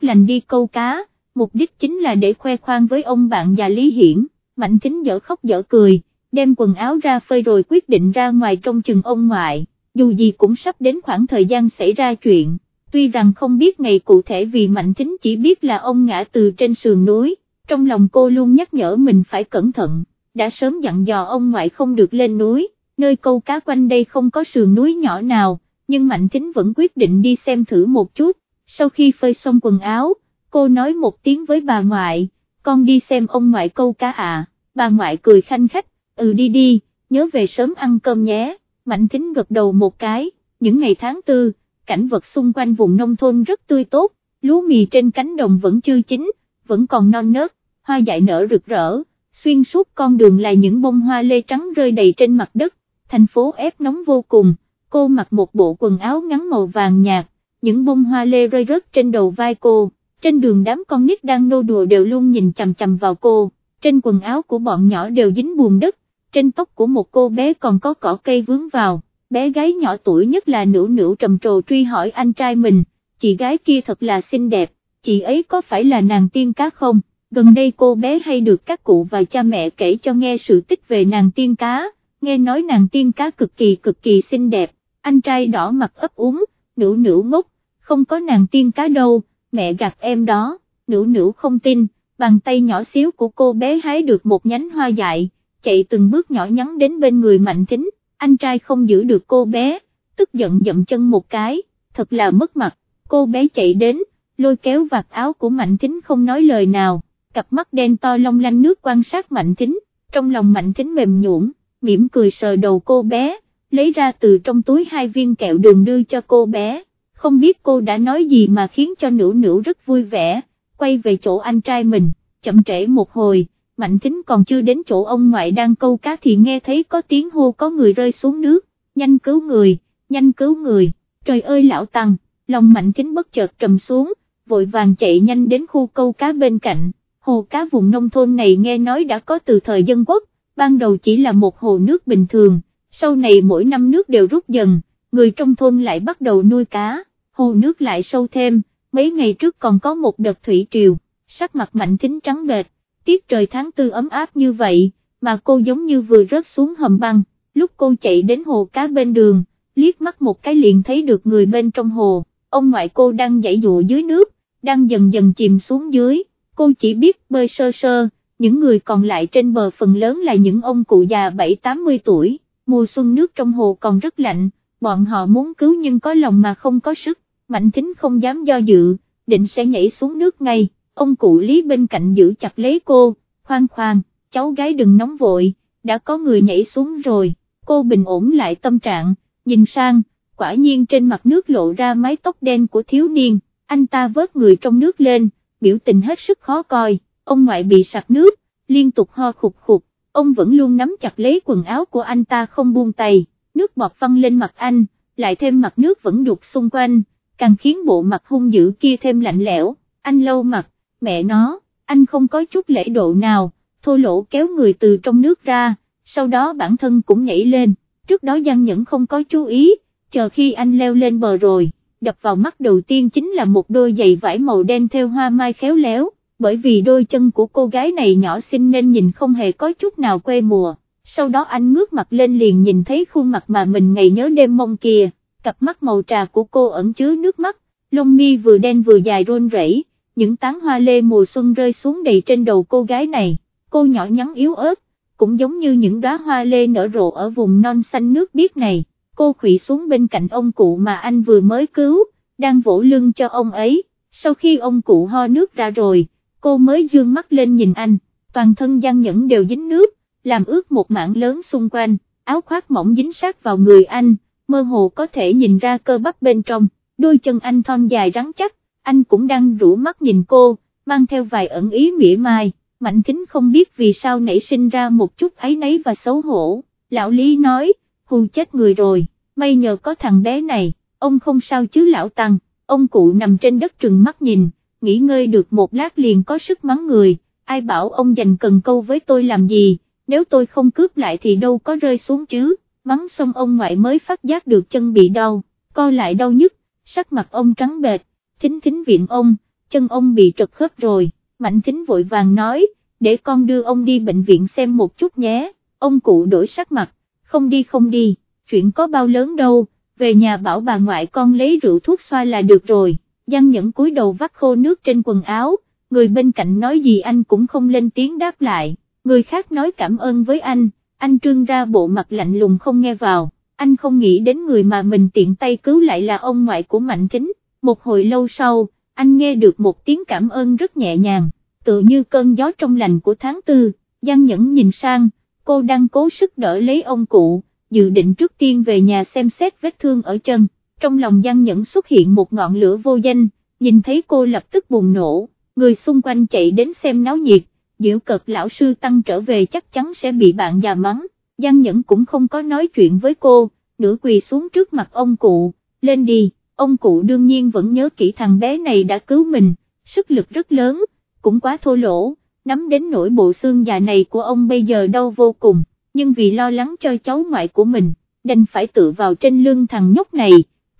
lành đi câu cá mục đích chính là để khoe khoang với ông bạn già Lý Hiển, Mạnh Thính dở khóc dở cười, đem quần áo ra phơi rồi quyết định ra ngoài trong chừng ông ngoại, dù gì cũng sắp đến khoảng thời gian xảy ra chuyện, tuy rằng không biết ngày cụ thể vì Mạnh Thính chỉ biết là ông ngã từ trên sườn núi, trong lòng cô luôn nhắc nhở mình phải cẩn thận, đã sớm dặn dò ông ngoại không được lên núi, nơi câu cá quanh đây không có sườn núi nhỏ nào, nhưng Mạnh Thính vẫn quyết định đi xem thử một chút, sau khi phơi xong quần áo, cô nói một tiếng với bà ngoại, con đi xem ông ngoại câu cá à, bà ngoại cười khanh khách, ừ đi đi, nhớ về sớm ăn cơm nhé, Mạnh Thính gật đầu một cái, những ngày tháng tư, cảnh vật xung quanh vùng nông thôn rất tươi tốt, lúa mì trên cánh đồng vẫn chưa chín, vẫn còn non nớt, hoa dại nở rực rỡ, xuyên suốt con đường là những bông hoa lê trắng rơi đầy trên mặt đất, thành phố ép nóng vô cùng, cô mặc một bộ quần áo ngắn màu vàng nhạt, những bông hoa lê rơi rớt trên đầu vai cô, trên đường đám con nít đang nô đùa đều luôn nhìn chằm chằm vào cô, trên quần áo của bọn nhỏ đều dính buồn đất, trên tóc của một cô bé còn có cỏ cây vướng vào, bé gái nhỏ tuổi nhất là nữ nữ trầm trồ truy hỏi anh trai mình, chị gái kia thật là xinh đẹp, chị ấy có phải là nàng tiên cá không? Gần đây cô bé hay được các cụ và cha mẹ kể cho nghe sự tích về nàng tiên cá, nghe nói nàng tiên cá cực kỳ cực kỳ xinh đẹp, anh trai đỏ mặt ấp úng, nữ nữ ngốc, không có nàng tiên cá đâu, mẹ gạt em đó, nữ nữ không tin, bàn tay nhỏ xíu của cô bé hái được một nhánh hoa dại, chạy từng bước nhỏ nhắn đến bên người mạnh thính, anh trai không giữ được cô bé, tức giận dậm chân một cái, thật là mất mặt, cô bé chạy đến, lôi kéo vạt áo của mạnh thính không nói lời nào, cặp mắt đen to long lanh nước quan sát mạnh thính, trong lòng mạnh thính mềm nhũn, mỉm cười sờ đầu cô bé, lấy ra từ trong túi hai viên kẹo đường đưa cho cô bé, không biết cô đã nói gì mà khiến cho nữ nữ rất vui vẻ, quay về chỗ anh trai mình, chậm trễ một hồi, Mạnh Thính còn chưa đến chỗ ông ngoại đang câu cá thì nghe thấy có tiếng hô có người rơi xuống nước, nhanh cứu người, nhanh cứu người, trời ơi lão tăng, lòng Mạnh Thính bất chợt trầm xuống, vội vàng chạy nhanh đến khu câu cá bên cạnh, hồ cá vùng nông thôn này nghe nói đã có từ thời dân quốc, ban đầu chỉ là một hồ nước bình thường, sau này mỗi năm nước đều rút dần, người trong thôn lại bắt đầu nuôi cá, hồ nước lại sâu thêm, mấy ngày trước còn có một đợt thủy triều, sắc mặt Mạnh Thính trắng bệch tiết trời tháng tư ấm áp như vậy, mà cô giống như vừa rớt xuống hầm băng, lúc cô chạy đến hồ cá bên đường, liếc mắt một cái liền thấy được người bên trong hồ, ông ngoại cô đang dãy dụa dưới nước, đang dần dần chìm xuống dưới, cô chỉ biết bơi sơ sơ, những người còn lại trên bờ phần lớn là những ông cụ già 7-80 tuổi, mùa xuân nước trong hồ còn rất lạnh, bọn họ muốn cứu nhưng có lòng mà không có sức, mạnh thính không dám do dự, định sẽ nhảy xuống nước ngay ông cụ Lý bên cạnh giữ chặt lấy cô, khoan khoan, cháu gái đừng nóng vội, đã có người nhảy xuống rồi, cô bình ổn lại tâm trạng, nhìn sang, quả nhiên trên mặt nước lộ ra mái tóc đen của thiếu niên, anh ta vớt người trong nước lên, biểu tình hết sức khó coi, ông ngoại bị sặc nước, liên tục ho khục khục, ông vẫn luôn nắm chặt lấy quần áo của anh ta không buông tay, nước bọt văng lên mặt anh, lại thêm mặt nước vẫn đục xung quanh, càng khiến bộ mặt hung dữ kia thêm lạnh lẽo, anh lâu mặt, mẹ nó, anh không có chút lễ độ nào, thô lỗ kéo người từ trong nước ra, sau đó bản thân cũng nhảy lên, trước đó Giang Nhẫn không có chú ý, chờ khi anh leo lên bờ rồi, đập vào mắt đầu tiên chính là một đôi giày vải màu đen theo hoa mai khéo léo, bởi vì đôi chân của cô gái này nhỏ xinh nên nhìn không hề có chút nào quê mùa, sau đó anh ngước mặt lên liền nhìn thấy khuôn mặt mà mình ngày nhớ đêm mong kia, cặp mắt màu trà của cô ẩn chứa nước mắt, lông mi vừa đen vừa dài rôn rẫy, những tán hoa lê mùa xuân rơi xuống đầy trên đầu cô gái này, cô nhỏ nhắn yếu ớt, cũng giống như những đóa hoa lê nở rộ ở vùng non xanh nước biếc này, cô khủy xuống bên cạnh ông cụ mà anh vừa mới cứu, đang vỗ lưng cho ông ấy, sau khi ông cụ ho nước ra rồi, cô mới dương mắt lên nhìn anh, toàn thân Giang Nhẫn đều dính nước, làm ướt một mảng lớn xung quanh, áo khoác mỏng dính sát vào người anh, mơ hồ có thể nhìn ra cơ bắp bên trong, đôi chân anh thon dài rắn chắc, anh cũng đang rủ mắt nhìn cô, mang theo vài ẩn ý mỉa mai, Mạnh Thính không biết vì sao nảy sinh ra một chút ấy nấy và xấu hổ, lão Lý nói, hù chết người rồi, may nhờ có thằng bé này, ông không sao chứ lão Tăng, ông cụ nằm trên đất trừng mắt nhìn, nghỉ ngơi được một lát liền có sức mắng người, ai bảo ông dành cần câu với tôi làm gì, nếu tôi không cướp lại thì đâu có rơi xuống chứ, mắng xong ông ngoại mới phát giác được chân bị đau, co lại đau nhức, sắc mặt ông trắng bệt, thính thính viện ông, chân ông bị trật khớp rồi, mạnh thính vội vàng nói, để con đưa ông đi bệnh viện xem một chút nhé, ông cụ đổi sắc mặt, không đi không đi, chuyện có bao lớn đâu, về nhà bảo bà ngoại con lấy rượu thuốc xoa là được rồi, Giang Nhẫn cúi đầu vắt khô nước trên quần áo, người bên cạnh nói gì anh cũng không lên tiếng đáp lại, người khác nói cảm ơn với anh, anh trương ra bộ mặt lạnh lùng không nghe vào, anh không nghĩ đến người mà mình tiện tay cứu lại là ông ngoại của Mạnh Thính, một hồi lâu sau, anh nghe được một tiếng cảm ơn rất nhẹ nhàng, tự như cơn gió trong lành của tháng tư, Giang Nhẫn nhìn sang, cô đang cố sức đỡ lấy ông cụ, dự định trước tiên về nhà xem xét vết thương ở chân, trong lòng Giang Nhẫn xuất hiện một ngọn lửa vô danh, nhìn thấy cô lập tức bùng nổ, người xung quanh chạy đến xem náo nhiệt, diễu cực lão sư tăng trở về chắc chắn sẽ bị bạn già mắng, Giang Nhẫn cũng không có nói chuyện với cô, nửa quỳ xuống trước mặt ông cụ, lên đi, ông cụ đương nhiên vẫn nhớ kỹ thằng bé này đã cứu mình, sức lực rất lớn, cũng quá thô lỗ, nắm đến nỗi bộ xương già này của ông bây giờ đau vô cùng, nhưng vì lo lắng cho cháu ngoại của mình, đành phải tự vào trên lưng thằng nhóc này,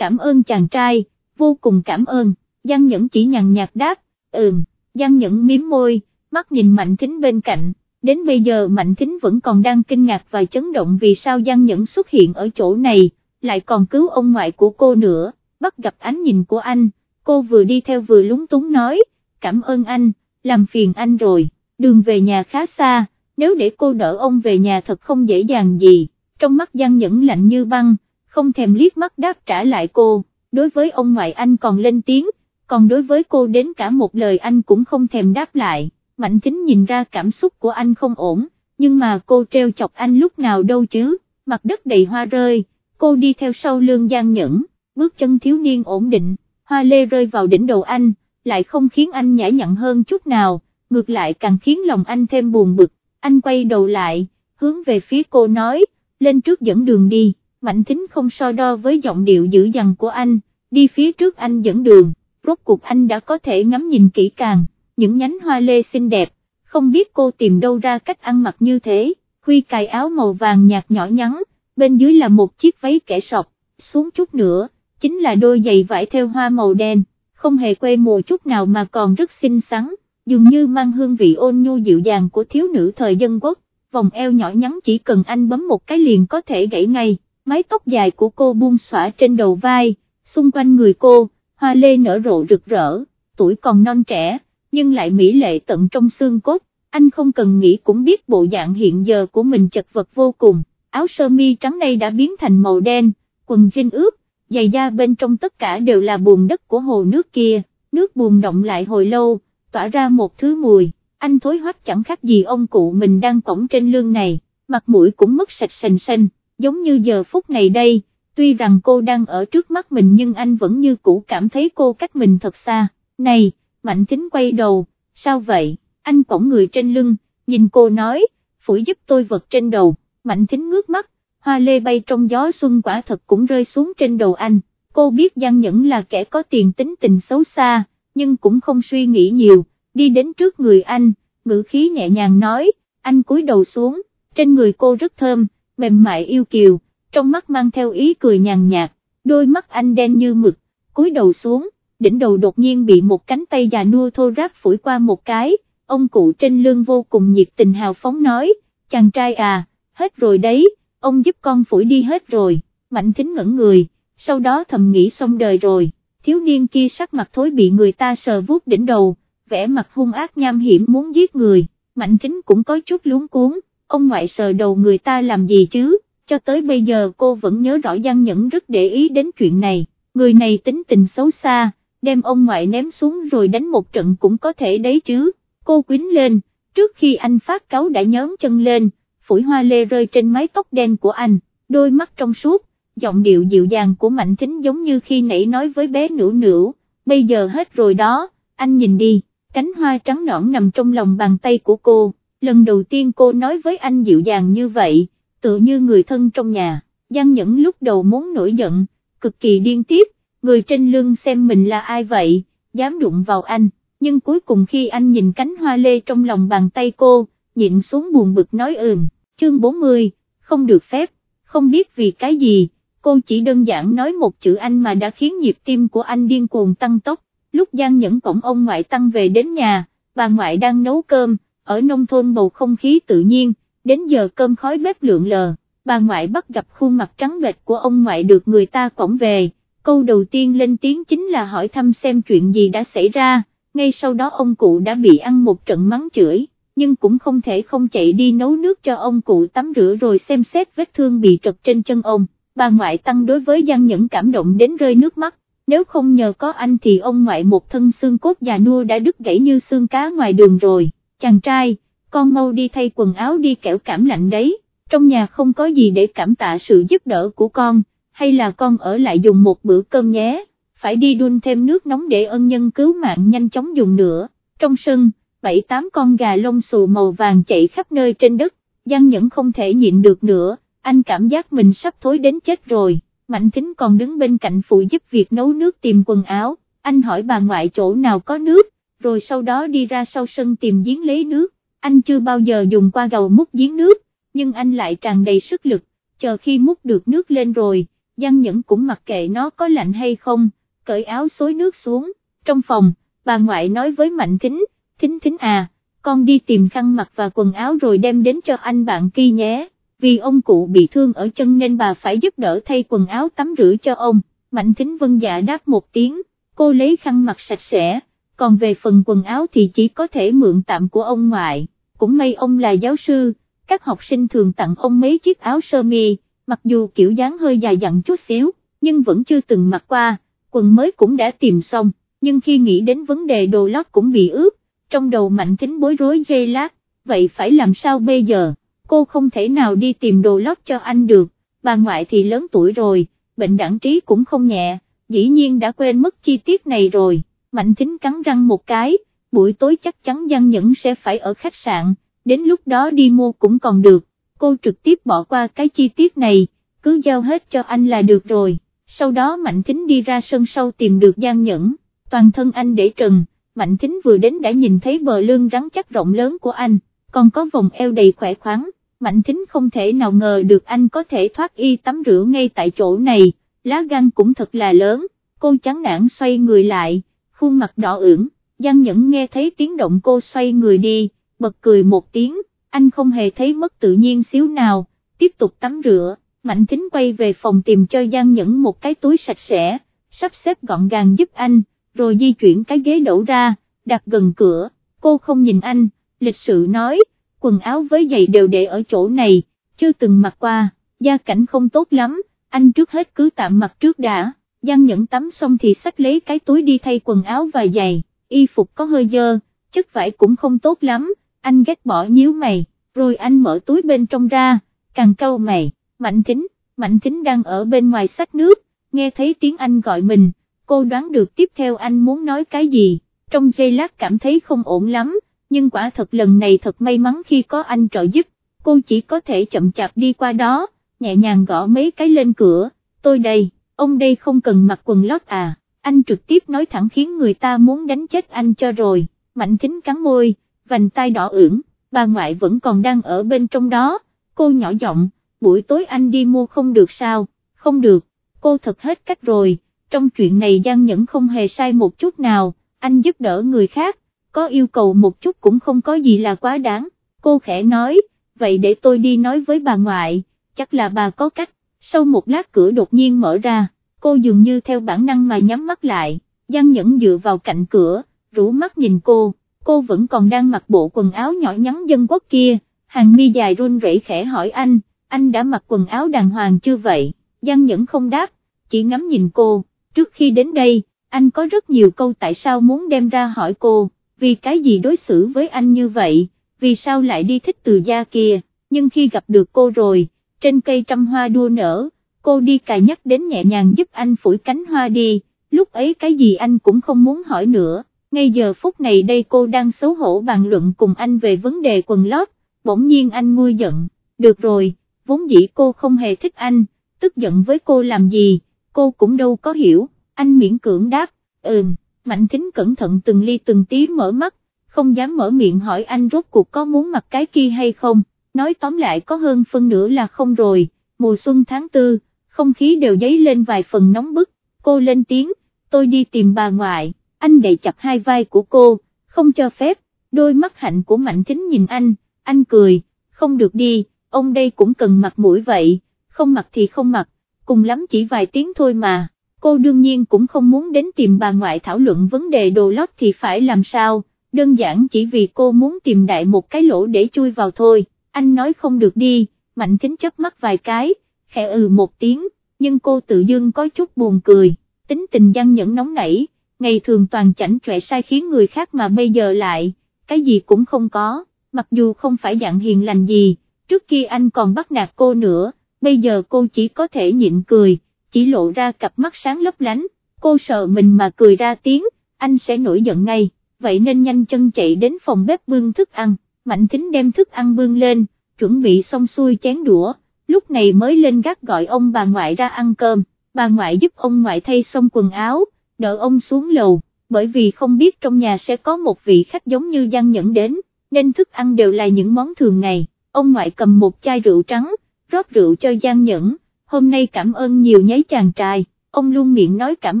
cảm ơn chàng trai, vô cùng cảm ơn, Giang Nhẫn chỉ nhàn nhạt đáp, ừm, Giang Nhẫn miếm môi, mắt nhìn Mạnh Thính bên cạnh, đến bây giờ Mạnh Thính vẫn còn đang kinh ngạc và chấn động vì sao Giang Nhẫn xuất hiện ở chỗ này, lại còn cứu ông ngoại của cô nữa, bắt gặp ánh nhìn của anh, cô vừa đi theo vừa lúng túng nói, cảm ơn anh, làm phiền anh rồi, đường về nhà khá xa, nếu để cô đỡ ông về nhà thật không dễ dàng gì, trong mắt Giang Nhẫn lạnh như băng, không thèm liếc mắt đáp trả lại cô, đối với ông ngoại anh còn lên tiếng, còn đối với cô đến cả một lời anh cũng không thèm đáp lại, Mạnh Thính nhìn ra cảm xúc của anh không ổn, nhưng mà cô treo chọc anh lúc nào đâu chứ, mặt đất đầy hoa rơi, cô đi theo sau lương Giang Nhẫn, bước chân thiếu niên ổn định, hoa lê rơi vào đỉnh đầu anh, lại không khiến anh nhã nhặn hơn chút nào, ngược lại càng khiến lòng anh thêm buồn bực, anh quay đầu lại, hướng về phía cô nói, lên trước dẫn đường đi, Mạnh Thính không so đo với giọng điệu dữ dằn của anh, đi phía trước anh dẫn đường, rốt cuộc anh đã có thể ngắm nhìn kỹ càng, những nhánh hoa lê xinh đẹp, không biết cô tìm đâu ra cách ăn mặc như thế, huy cài áo màu vàng nhạt nhỏ nhắn, bên dưới là một chiếc váy kẻ sọc, xuống chút nữa, chính là đôi giày vải theo hoa màu đen, không hề quê mùa chút nào mà còn rất xinh xắn, dường như mang hương vị ôn nhu dịu dàng của thiếu nữ thời dân quốc, vòng eo nhỏ nhắn chỉ cần anh bấm một cái liền có thể gãy ngay, mái tóc dài của cô buông xõa trên đầu vai, xung quanh người cô, hoa lê nở rộ rực rỡ, tuổi còn non trẻ, nhưng lại mỹ lệ tận trong xương cốt, anh không cần nghĩ cũng biết bộ dạng hiện giờ của mình chật vật vô cùng, áo sơ mi trắng này đã biến thành màu đen, quần jean ướt, giày da bên trong tất cả đều là bùn đất của hồ nước kia, nước bùn động lại hồi lâu, tỏa ra một thứ mùi, anh thối hoắc chẳng khác gì ông cụ mình đang cổng trên lương này, mặt mũi cũng mất sạch sành xanh, giống như giờ phút này đây, tuy rằng cô đang ở trước mắt mình nhưng anh vẫn như cũ cảm thấy cô cách mình thật xa, này, Mạnh Thính quay đầu, sao vậy, anh cổng người trên lưng, nhìn cô nói, phủi giúp tôi vật trên đầu, Mạnh Thính ngước mắt, hoa lê bay trong gió xuân quả thật cũng rơi xuống trên đầu anh, cô biết Giang Nhẫn là kẻ có tiền tính tình xấu xa, nhưng cũng không suy nghĩ nhiều, đi đến trước người anh, ngữ khí nhẹ nhàng nói, anh cúi đầu xuống, trên người cô rất thơm, mềm mại yêu kiều, trong mắt mang theo ý cười nhàn nhạt, đôi mắt anh đen như mực, cúi đầu xuống, đỉnh đầu đột nhiên bị một cánh tay già nua thô ráp phủi qua một cái, ông cụ trên lưng vô cùng nhiệt tình hào phóng nói, chàng trai à, hết rồi đấy, ông giúp con phủi đi hết rồi, mạnh thính ngẩn người, sau đó thầm nghĩ xong đời rồi, thiếu niên kia sắc mặt thối bị người ta sờ vuốt đỉnh đầu, vẻ mặt hung ác nham hiểm muốn giết người, mạnh thính cũng có chút luống cuốn, ông ngoại sờ đầu người ta làm gì chứ, cho tới bây giờ cô vẫn nhớ rõ Giang Nhẫn rất để ý đến chuyện này, người này tính tình xấu xa, đem ông ngoại ném xuống rồi đánh một trận cũng có thể đấy chứ, cô quýnh lên, trước khi anh phát cáo đã nhớn chân lên, phủi hoa lê rơi trên mái tóc đen của anh, đôi mắt trong suốt, giọng điệu dịu dàng của Mạnh Thính giống như khi nãy nói với bé nữ nữ, bây giờ hết rồi đó, anh nhìn đi, cánh hoa trắng nõn nằm trong lòng bàn tay của cô, lần đầu tiên cô nói với anh dịu dàng như vậy, tựa như người thân trong nhà, Giang Nhẫn lúc đầu muốn nổi giận, cực kỳ điên tiết, người trên lưng xem mình là ai vậy, dám đụng vào anh, nhưng cuối cùng khi anh nhìn cánh hoa lê trong lòng bàn tay cô, nhịn xuống buồn bực nói ừm, chương 40, không được phép, không biết vì cái gì, cô chỉ đơn giản nói một chữ anh mà đã khiến nhịp tim của anh điên cuồng tăng tốc, lúc Giang Nhẫn cổng ông ngoại tăng về đến nhà, bà ngoại đang nấu cơm, ở nông thôn bầu không khí tự nhiên, đến giờ cơm khói bếp lượng lờ, bà ngoại bắt gặp khuôn mặt trắng bệch của ông ngoại được người ta cổng về. Câu đầu tiên lên tiếng chính là hỏi thăm xem chuyện gì đã xảy ra, ngay sau đó ông cụ đã bị ăn một trận mắng chửi, nhưng cũng không thể không chạy đi nấu nước cho ông cụ tắm rửa rồi xem xét vết thương bị trật trên chân ông, bà ngoại tăng đối với Giang Nhẫn cảm động đến rơi nước mắt, nếu không nhờ có anh thì ông ngoại một thân xương cốt già nua đã đứt gãy như xương cá ngoài đường rồi, chàng trai, con mau đi thay quần áo đi kẻo cảm lạnh đấy, trong nhà không có gì để cảm tạ sự giúp đỡ của con, hay là con ở lại dùng một bữa cơm nhé, phải đi đun thêm nước nóng để ân nhân cứu mạng nhanh chóng dùng nữa, trong sân, bảy tám con gà lông xù màu vàng chạy khắp nơi trên đất, Giang Nhẫn không thể nhịn được nữa, anh cảm giác mình sắp thối đến chết rồi, Mạnh Thính còn đứng bên cạnh phụ giúp việc nấu nước tìm quần áo, anh hỏi bà ngoại chỗ nào có nước, rồi sau đó đi ra sau sân tìm giếng lấy nước, anh chưa bao giờ dùng qua gầu múc giếng nước, nhưng anh lại tràn đầy sức lực, chờ khi múc được nước lên rồi, Giang Nhẫn cũng mặc kệ nó có lạnh hay không, cởi áo xối nước xuống, trong phòng, bà ngoại nói với Mạnh Thính, Thính Thính à, con đi tìm khăn mặt và quần áo rồi đem đến cho anh bạn kia nhé, vì ông cụ bị thương ở chân nên bà phải giúp đỡ thay quần áo tắm rửa cho ông, Mạnh Thính vân dạ đáp một tiếng, cô lấy khăn mặt sạch sẽ, còn về phần quần áo thì chỉ có thể mượn tạm của ông ngoại, cũng may ông là giáo sư, các học sinh thường tặng ông mấy chiếc áo sơ mi, mặc dù kiểu dáng hơi dài dặn chút xíu, nhưng vẫn chưa từng mặc qua, quần mới cũng đã tìm xong, nhưng khi nghĩ đến vấn đề đồ lót cũng bị ướt, trong đầu mạnh thính bối rối dây lát, vậy phải làm sao bây giờ, cô không thể nào đi tìm đồ lót cho anh được, bà ngoại thì lớn tuổi rồi, bệnh đẳng trí cũng không nhẹ, dĩ nhiên đã quên mất chi tiết này rồi, mạnh thính cắn răng một cái, buổi tối chắc chắn Giang Nhẫn sẽ phải ở khách sạn, đến lúc đó đi mua cũng còn được, cô trực tiếp bỏ qua cái chi tiết này, cứ giao hết cho anh là được rồi, sau đó Mạnh Thính đi ra sân sau tìm được Giang Nhẫn, toàn thân anh để trần, Mạnh Thính vừa đến đã nhìn thấy bờ lưng rắn chắc rộng lớn của anh, còn có vòng eo đầy khỏe khoắn, Mạnh Thính không thể nào ngờ được anh có thể thoát y tắm rửa ngay tại chỗ này, lá gan cũng thật là lớn, cô chán nản xoay người lại, khuôn mặt đỏ ửng, Giang Nhẫn nghe thấy tiếng động cô xoay người đi, bật cười một tiếng, anh không hề thấy mất tự nhiên xíu nào, tiếp tục tắm rửa, Mạnh Thính quay về phòng tìm cho Giang Nhẫn một cái túi sạch sẽ, sắp xếp gọn gàng giúp anh, rồi di chuyển cái ghế đổ ra, đặt gần cửa, cô không nhìn anh, lịch sự nói, quần áo với giày đều để ở chỗ này, chưa từng mặc qua, gia cảnh không tốt lắm, anh trước hết cứ tạm mặc trước đã, Giang Nhẫn tắm xong thì xách lấy cái túi đi thay quần áo và giày, y phục có hơi dơ, chất vải cũng không tốt lắm, anh ghét bỏ nhíu mày, rồi anh mở túi bên trong ra, càng câu mày, Mạnh Thính, Mạnh Thính đang ở bên ngoài sách nước, nghe thấy tiếng anh gọi mình, cô đoán được tiếp theo anh muốn nói cái gì, trong giây lát cảm thấy không ổn lắm, nhưng quả thật lần này thật may mắn khi có anh trợ giúp, cô chỉ có thể chậm chạp đi qua đó, nhẹ nhàng gõ mấy cái lên cửa, tôi đây, ông đây không cần mặc quần lót à, anh trực tiếp nói thẳng khiến người ta muốn đánh chết anh cho rồi, Mạnh kính cắn môi, vành tay đỏ ửng, bà ngoại vẫn còn đang ở bên trong đó, cô nhỏ giọng, buổi tối anh đi mua không được sao, không được, cô thật hết cách rồi, trong chuyện này Giang Nhẫn không hề sai một chút nào, anh giúp đỡ người khác, có yêu cầu một chút cũng không có gì là quá đáng, cô khẽ nói, vậy để tôi đi nói với bà ngoại, chắc là bà có cách, sau một lát cửa đột nhiên mở ra, cô dường như theo bản năng mà nhắm mắt lại, Giang Nhẫn dựa vào cạnh cửa, rủ mắt nhìn cô, cô vẫn còn đang mặc bộ quần áo nhỏ nhắn dân quốc kia, hàng mi dài run rẩy khẽ hỏi anh, anh đã mặc quần áo đàng hoàng chưa vậy, Giang Nhẫn không đáp, chỉ ngắm nhìn cô, trước khi đến đây, anh có rất nhiều câu tại sao muốn đem ra hỏi cô, vì cái gì đối xử với anh như vậy, vì sao lại đi thích từ gia kia, nhưng khi gặp được cô rồi, trên cây trăm hoa đua nở, cô đi cài nhắc đến nhẹ nhàng giúp anh phủi cánh hoa đi, lúc ấy cái gì anh cũng không muốn hỏi nữa, ngay giờ phút này đây cô đang xấu hổ bàn luận cùng anh về vấn đề quần lót, bỗng nhiên anh nguôi giận, được rồi, vốn dĩ cô không hề thích anh, tức giận với cô làm gì, cô cũng đâu có hiểu, anh miễn cưỡng đáp, ừm, Mạnh Thính cẩn thận từng ly từng tí mở mắt, không dám mở miệng hỏi anh rốt cuộc có muốn mặc cái kia hay không, nói tóm lại có hơn phân nửa là không rồi, mùa xuân tháng tư, không khí đều dấy lên vài phần nóng bức, cô lên tiếng, tôi đi tìm bà ngoại, anh đẩy chặt hai vai của cô, không cho phép, đôi mắt hạnh của Mạnh Thính nhìn anh, anh cười, không được đi, ông đây cũng cần mặt mũi vậy, không mặc thì không mặc, cùng lắm chỉ vài tiếng thôi mà, cô đương nhiên cũng không muốn đến tìm bà ngoại thảo luận vấn đề đồ lót thì phải làm sao, đơn giản chỉ vì cô muốn tìm đại một cái lỗ để chui vào thôi, anh nói không được đi, mạnh kính chớp mắt vài cái, khẽ ừ một tiếng, nhưng cô tự dưng có chút buồn cười, tính tình gian nhẫn nóng nảy, ngày thường toàn chảnh chọe sai khiến người khác mà bây giờ lại, cái gì cũng không có mặc dù không phải dạng hiền lành gì, trước kia anh còn bắt nạt cô nữa, bây giờ cô chỉ có thể nhịn cười, chỉ lộ ra cặp mắt sáng lấp lánh, cô sợ mình mà cười ra tiếng, anh sẽ nổi giận ngay, vậy nên nhanh chân chạy đến phòng bếp bưng thức ăn, Mạnh Thính đem thức ăn bưng lên, chuẩn bị xong xuôi chén đũa, lúc này mới lên gác gọi ông bà ngoại ra ăn cơm, bà ngoại giúp ông ngoại thay xong quần áo, đỡ ông xuống lầu, bởi vì không biết trong nhà sẽ có một vị khách giống như Giang Nhẫn đến, nên thức ăn đều là những món thường ngày, ông ngoại cầm một chai rượu trắng, rót rượu cho Giang Nhẫn, hôm nay cảm ơn nhiều nháy chàng trai, ông luôn miệng nói cảm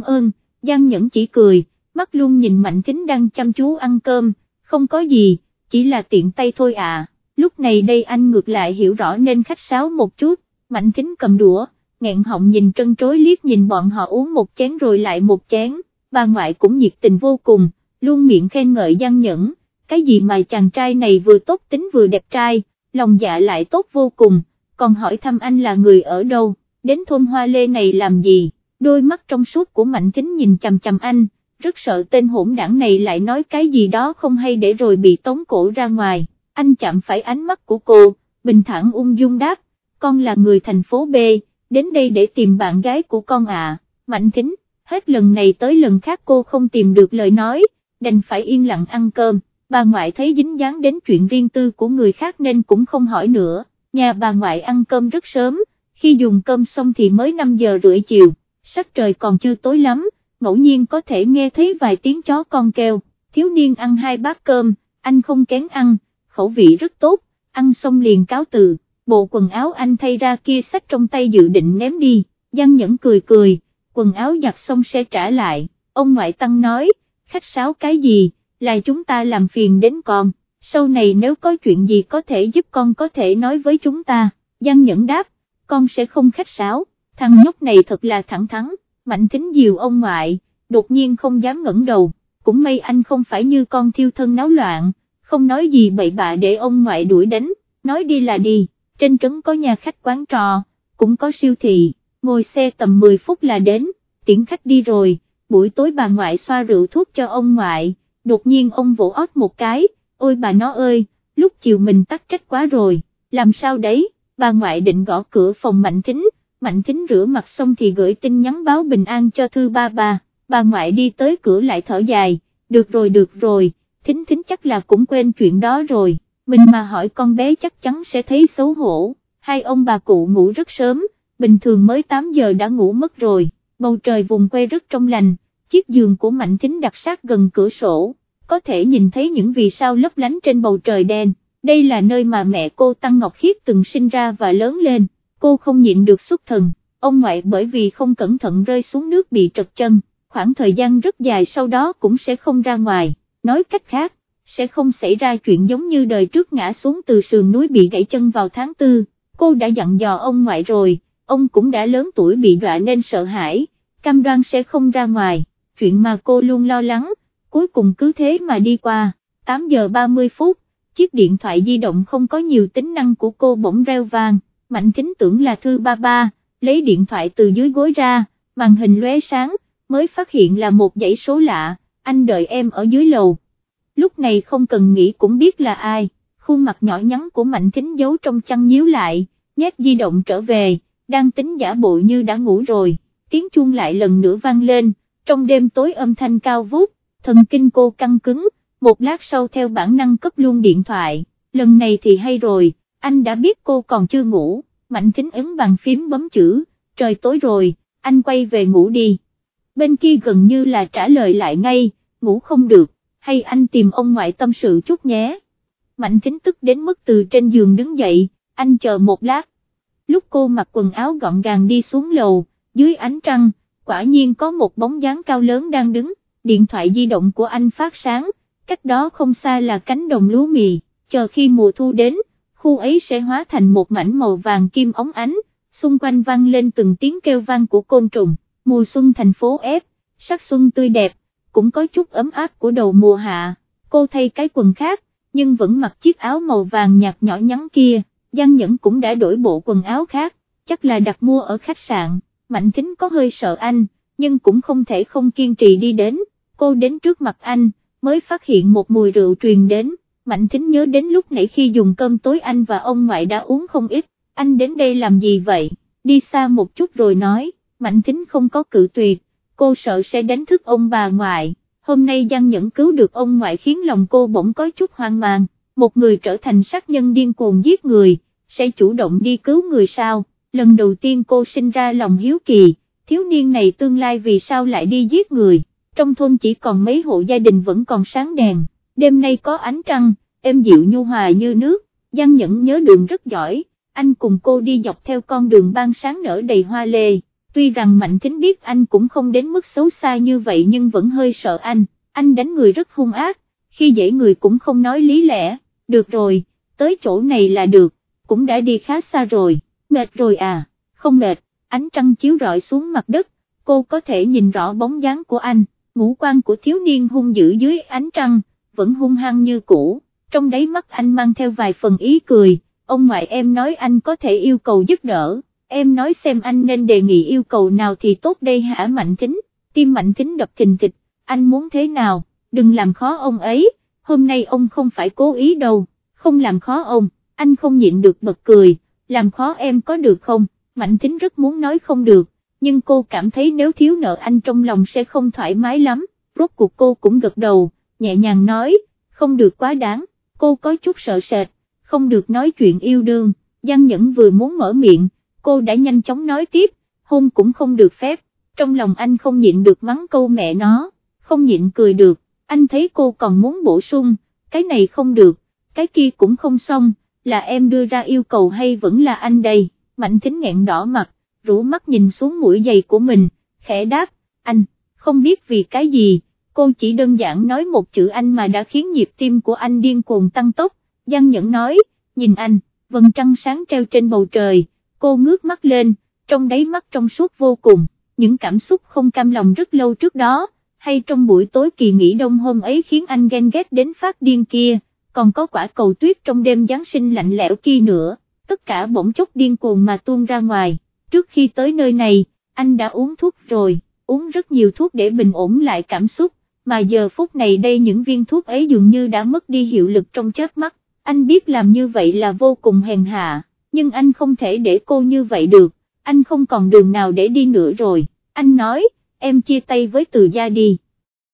ơn, Giang Nhẫn chỉ cười, mắt luôn nhìn Mạnh Thính đang chăm chú ăn cơm, không có gì, chỉ là tiện tay thôi à, lúc này đây anh ngược lại hiểu rõ nên khách sáo một chút, Mạnh Thính cầm đũa, nghẹn họng nhìn trân trối liếc nhìn bọn họ uống một chén rồi lại một chén, bà ngoại cũng nhiệt tình vô cùng, luôn miệng khen ngợi gian Nhẫn, cái gì mà chàng trai này vừa tốt tính vừa đẹp trai, lòng dạ lại tốt vô cùng, còn hỏi thăm anh là người ở đâu, đến thôn Hoa Lê này làm gì, đôi mắt trong suốt của Mạnh Thính nhìn chằm chằm anh, rất sợ tên hỗn đảng này lại nói cái gì đó không hay để rồi bị tống cổ ra ngoài, anh chạm phải ánh mắt của cô, bình thản ung dung đáp, con là người thành phố B, đến đây để tìm bạn gái của con à, Mạnh Thính, hết lần này tới lần khác cô không tìm được lời nói, đành phải yên lặng ăn cơm, bà ngoại thấy dính dáng đến chuyện riêng tư của người khác nên cũng không hỏi nữa, nhà bà ngoại ăn cơm rất sớm, khi dùng cơm xong thì mới 5 giờ rưỡi chiều, sắc trời còn chưa tối lắm, ngẫu nhiên có thể nghe thấy vài tiếng chó con kêu, thiếu niên ăn hai bát cơm, anh không kén ăn, khẩu vị rất tốt, ăn xong liền cáo từ, bộ quần áo anh thay ra kia sách trong tay dự định ném đi, Giang Nhẫn cười cười, quần áo giặt xong sẽ trả lại, ông ngoại tăng nói, khách sáo cái gì, là chúng ta làm phiền đến con, sau này nếu có chuyện gì có thể giúp con có thể nói với chúng ta, Giang Nhẫn đáp, con sẽ không khách sáo, thằng nhóc này thật là thẳng thắn, mạnh thính diều ông ngoại, đột nhiên không dám ngẩng đầu, cũng may anh không phải như con thiêu thân náo loạn, không nói gì bậy bạ để ông ngoại đuổi đánh, nói đi là đi, trên trấn có nhà khách quán trò, cũng có siêu thị, ngồi xe tầm 10 phút là đến, tiễn khách đi rồi, buổi tối bà ngoại xoa rượu thuốc cho ông ngoại, đột nhiên ông vỗ ót một cái, ôi bà nó ơi, lúc chiều mình tắt trách quá rồi, làm sao đấy, bà ngoại định gõ cửa phòng Mạnh Thính, Mạnh Thính rửa mặt xong thì gửi tin nhắn báo bình an cho thư ba bà, bà ngoại đi tới cửa lại thở dài, được rồi được rồi, Thính Thính chắc là cũng quên chuyện đó rồi, mình mà hỏi con bé chắc chắn sẽ thấy xấu hổ, hai ông bà cụ ngủ rất sớm, bình thường mới 8 giờ đã ngủ mất rồi, bầu trời vùng quê rất trong lành, chiếc giường của Mạnh Thính đặt sát gần cửa sổ, có thể nhìn thấy những vì sao lấp lánh trên bầu trời đen, đây là nơi mà mẹ cô Tăng Ngọc Khiết từng sinh ra và lớn lên, cô không nhịn được xuất thần, ông ngoại bởi vì không cẩn thận rơi xuống nước bị trật chân, khoảng thời gian rất dài sau đó cũng sẽ không ra ngoài, nói cách khác, sẽ không xảy ra chuyện giống như đời trước ngã xuống từ sườn núi bị gãy chân vào tháng tư, cô đã dặn dò ông ngoại rồi, ông cũng đã lớn tuổi bị đọa nên sợ hãi, cam đoan sẽ không ra ngoài, chuyện mà cô luôn lo lắng, cuối cùng cứ thế mà đi qua, 8 giờ 30 phút, chiếc điện thoại di động không có nhiều tính năng của cô bỗng reo vang, mạnh kính tưởng là thư ba ba, lấy điện thoại từ dưới gối ra, màn hình lóe sáng, mới phát hiện là một dãy số lạ, anh đợi em ở dưới lầu. Lúc này không cần nghĩ cũng biết là ai, khuôn mặt nhỏ nhắn của Mạnh kính giấu trong chăn nhíu lại, nhét di động trở về, đang tính giả bộ như đã ngủ rồi, tiếng chuông lại lần nữa vang lên, trong đêm tối âm thanh cao vút, thần kinh cô căng cứng, một lát sau theo bản năng cấp luôn điện thoại, lần này thì hay rồi, anh đã biết cô còn chưa ngủ, Mạnh Thính ấn bằng phím bấm chữ, trời tối rồi, anh quay về ngủ đi. Bên kia gần như là trả lời lại ngay, ngủ không được, hay anh tìm ông ngoại tâm sự chút nhé. Mạnh Thính tức đến mức từ trên giường đứng dậy, anh chờ một lát. Lúc cô mặc quần áo gọn gàng đi xuống lầu, dưới ánh trăng, quả nhiên có một bóng dáng cao lớn đang đứng, điện thoại di động của anh phát sáng, cách đó không xa là cánh đồng lúa mì, chờ khi mùa thu đến, khu ấy sẽ hóa thành một mảnh màu vàng kim ống ánh, xung quanh vang lên từng tiếng kêu vang của côn trùng, mùa xuân thành phố ép, sắc xuân tươi đẹp, cũng có chút ấm áp của đầu mùa hạ, cô thay cái quần khác, nhưng vẫn mặc chiếc áo màu vàng nhạt nhỏ nhắn kia, Giang Nhẫn cũng đã đổi bộ quần áo khác, chắc là đặt mua ở khách sạn, Mạnh Thính có hơi sợ anh, nhưng cũng không thể không kiên trì đi đến, cô đến trước mặt anh, mới phát hiện một mùi rượu truyền đến, Mạnh Thính nhớ đến lúc nãy khi dùng cơm tối anh và ông ngoại đã uống không ít, anh đến đây làm gì vậy, đi xa một chút rồi nói, Mạnh Thính không có cự tuyệt, cô sợ sẽ đánh thức ông bà ngoại, hôm nay Giang Nhẫn cứu được ông ngoại khiến lòng cô bỗng có chút hoang mang, một người trở thành sát nhân điên cuồng giết người, sẽ chủ động đi cứu người sao, lần đầu tiên cô sinh ra lòng hiếu kỳ, thiếu niên này tương lai vì sao lại đi giết người, trong thôn chỉ còn mấy hộ gia đình vẫn còn sáng đèn, đêm nay có ánh trăng, êm dịu nhu hòa như nước, Giang Nhẫn nhớ đường rất giỏi, anh cùng cô đi dọc theo con đường ban sáng nở đầy hoa lê, tuy rằng Mạnh Thính biết anh cũng không đến mức xấu xa như vậy nhưng vẫn hơi sợ anh, anh đánh người rất hung ác, khi dễ người cũng không nói lý lẽ, được rồi, tới chỗ này là được, cũng đã đi khá xa rồi, mệt rồi à, không mệt, ánh trăng chiếu rọi xuống mặt đất, cô có thể nhìn rõ bóng dáng của anh, ngũ quan của thiếu niên hung dữ dưới ánh trăng, vẫn hung hăng như cũ, trong đáy mắt anh mang theo vài phần ý cười, ông ngoại em nói anh có thể yêu cầu giúp đỡ, em nói xem anh nên đề nghị yêu cầu nào thì tốt đây hả Mạnh Thính, tim Mạnh Thính đập thình thịch, anh muốn thế nào, đừng làm khó ông ấy, hôm nay ông không phải cố ý đâu, không làm khó ông, anh không nhịn được bật cười, làm khó em có được không, Mạnh Thính rất muốn nói không được, nhưng cô cảm thấy nếu thiếu nợ anh trong lòng sẽ không thoải mái lắm, rốt cuộc cô cũng gật đầu, nhẹ nhàng nói, không được quá đáng, cô có chút sợ sệt, không được nói chuyện yêu đương, Giang Nhẫn vừa muốn mở miệng, cô đã nhanh chóng nói tiếp, hôn cũng không được phép, trong lòng anh không nhịn được mắng câu mẹ nó, không nhịn cười được, anh thấy cô còn muốn bổ sung, cái này không được, cái kia cũng không xong, là em đưa ra yêu cầu hay vẫn là anh đây, mạnh thính nghẹn đỏ mặt, rủ mắt nhìn xuống mũi giày của mình, khẽ đáp, anh, không biết vì cái gì, cô chỉ đơn giản nói một chữ anh mà đã khiến nhịp tim của anh điên cuồng tăng tốc, Giang Nhẫn nói, nhìn anh, vầng trăng sáng treo trên bầu trời, cô ngước mắt lên, trong đáy mắt trong suốt vô cùng, những cảm xúc không cam lòng rất lâu trước đó, hay trong buổi tối kỳ nghỉ đông hôm ấy khiến anh ghen ghét đến phát điên kia, còn có quả cầu tuyết trong đêm Giáng sinh lạnh lẽo kia nữa, tất cả bỗng chốc điên cuồng mà tuôn ra ngoài, trước khi tới nơi này, anh đã uống thuốc rồi, uống rất nhiều thuốc để bình ổn lại cảm xúc, mà giờ phút này đây những viên thuốc ấy dường như đã mất đi hiệu lực trong chớp mắt, anh biết làm như vậy là vô cùng hèn hạ, nhưng anh không thể để cô như vậy được, anh không còn đường nào để đi nữa rồi, anh nói, em chia tay với từ gia đi.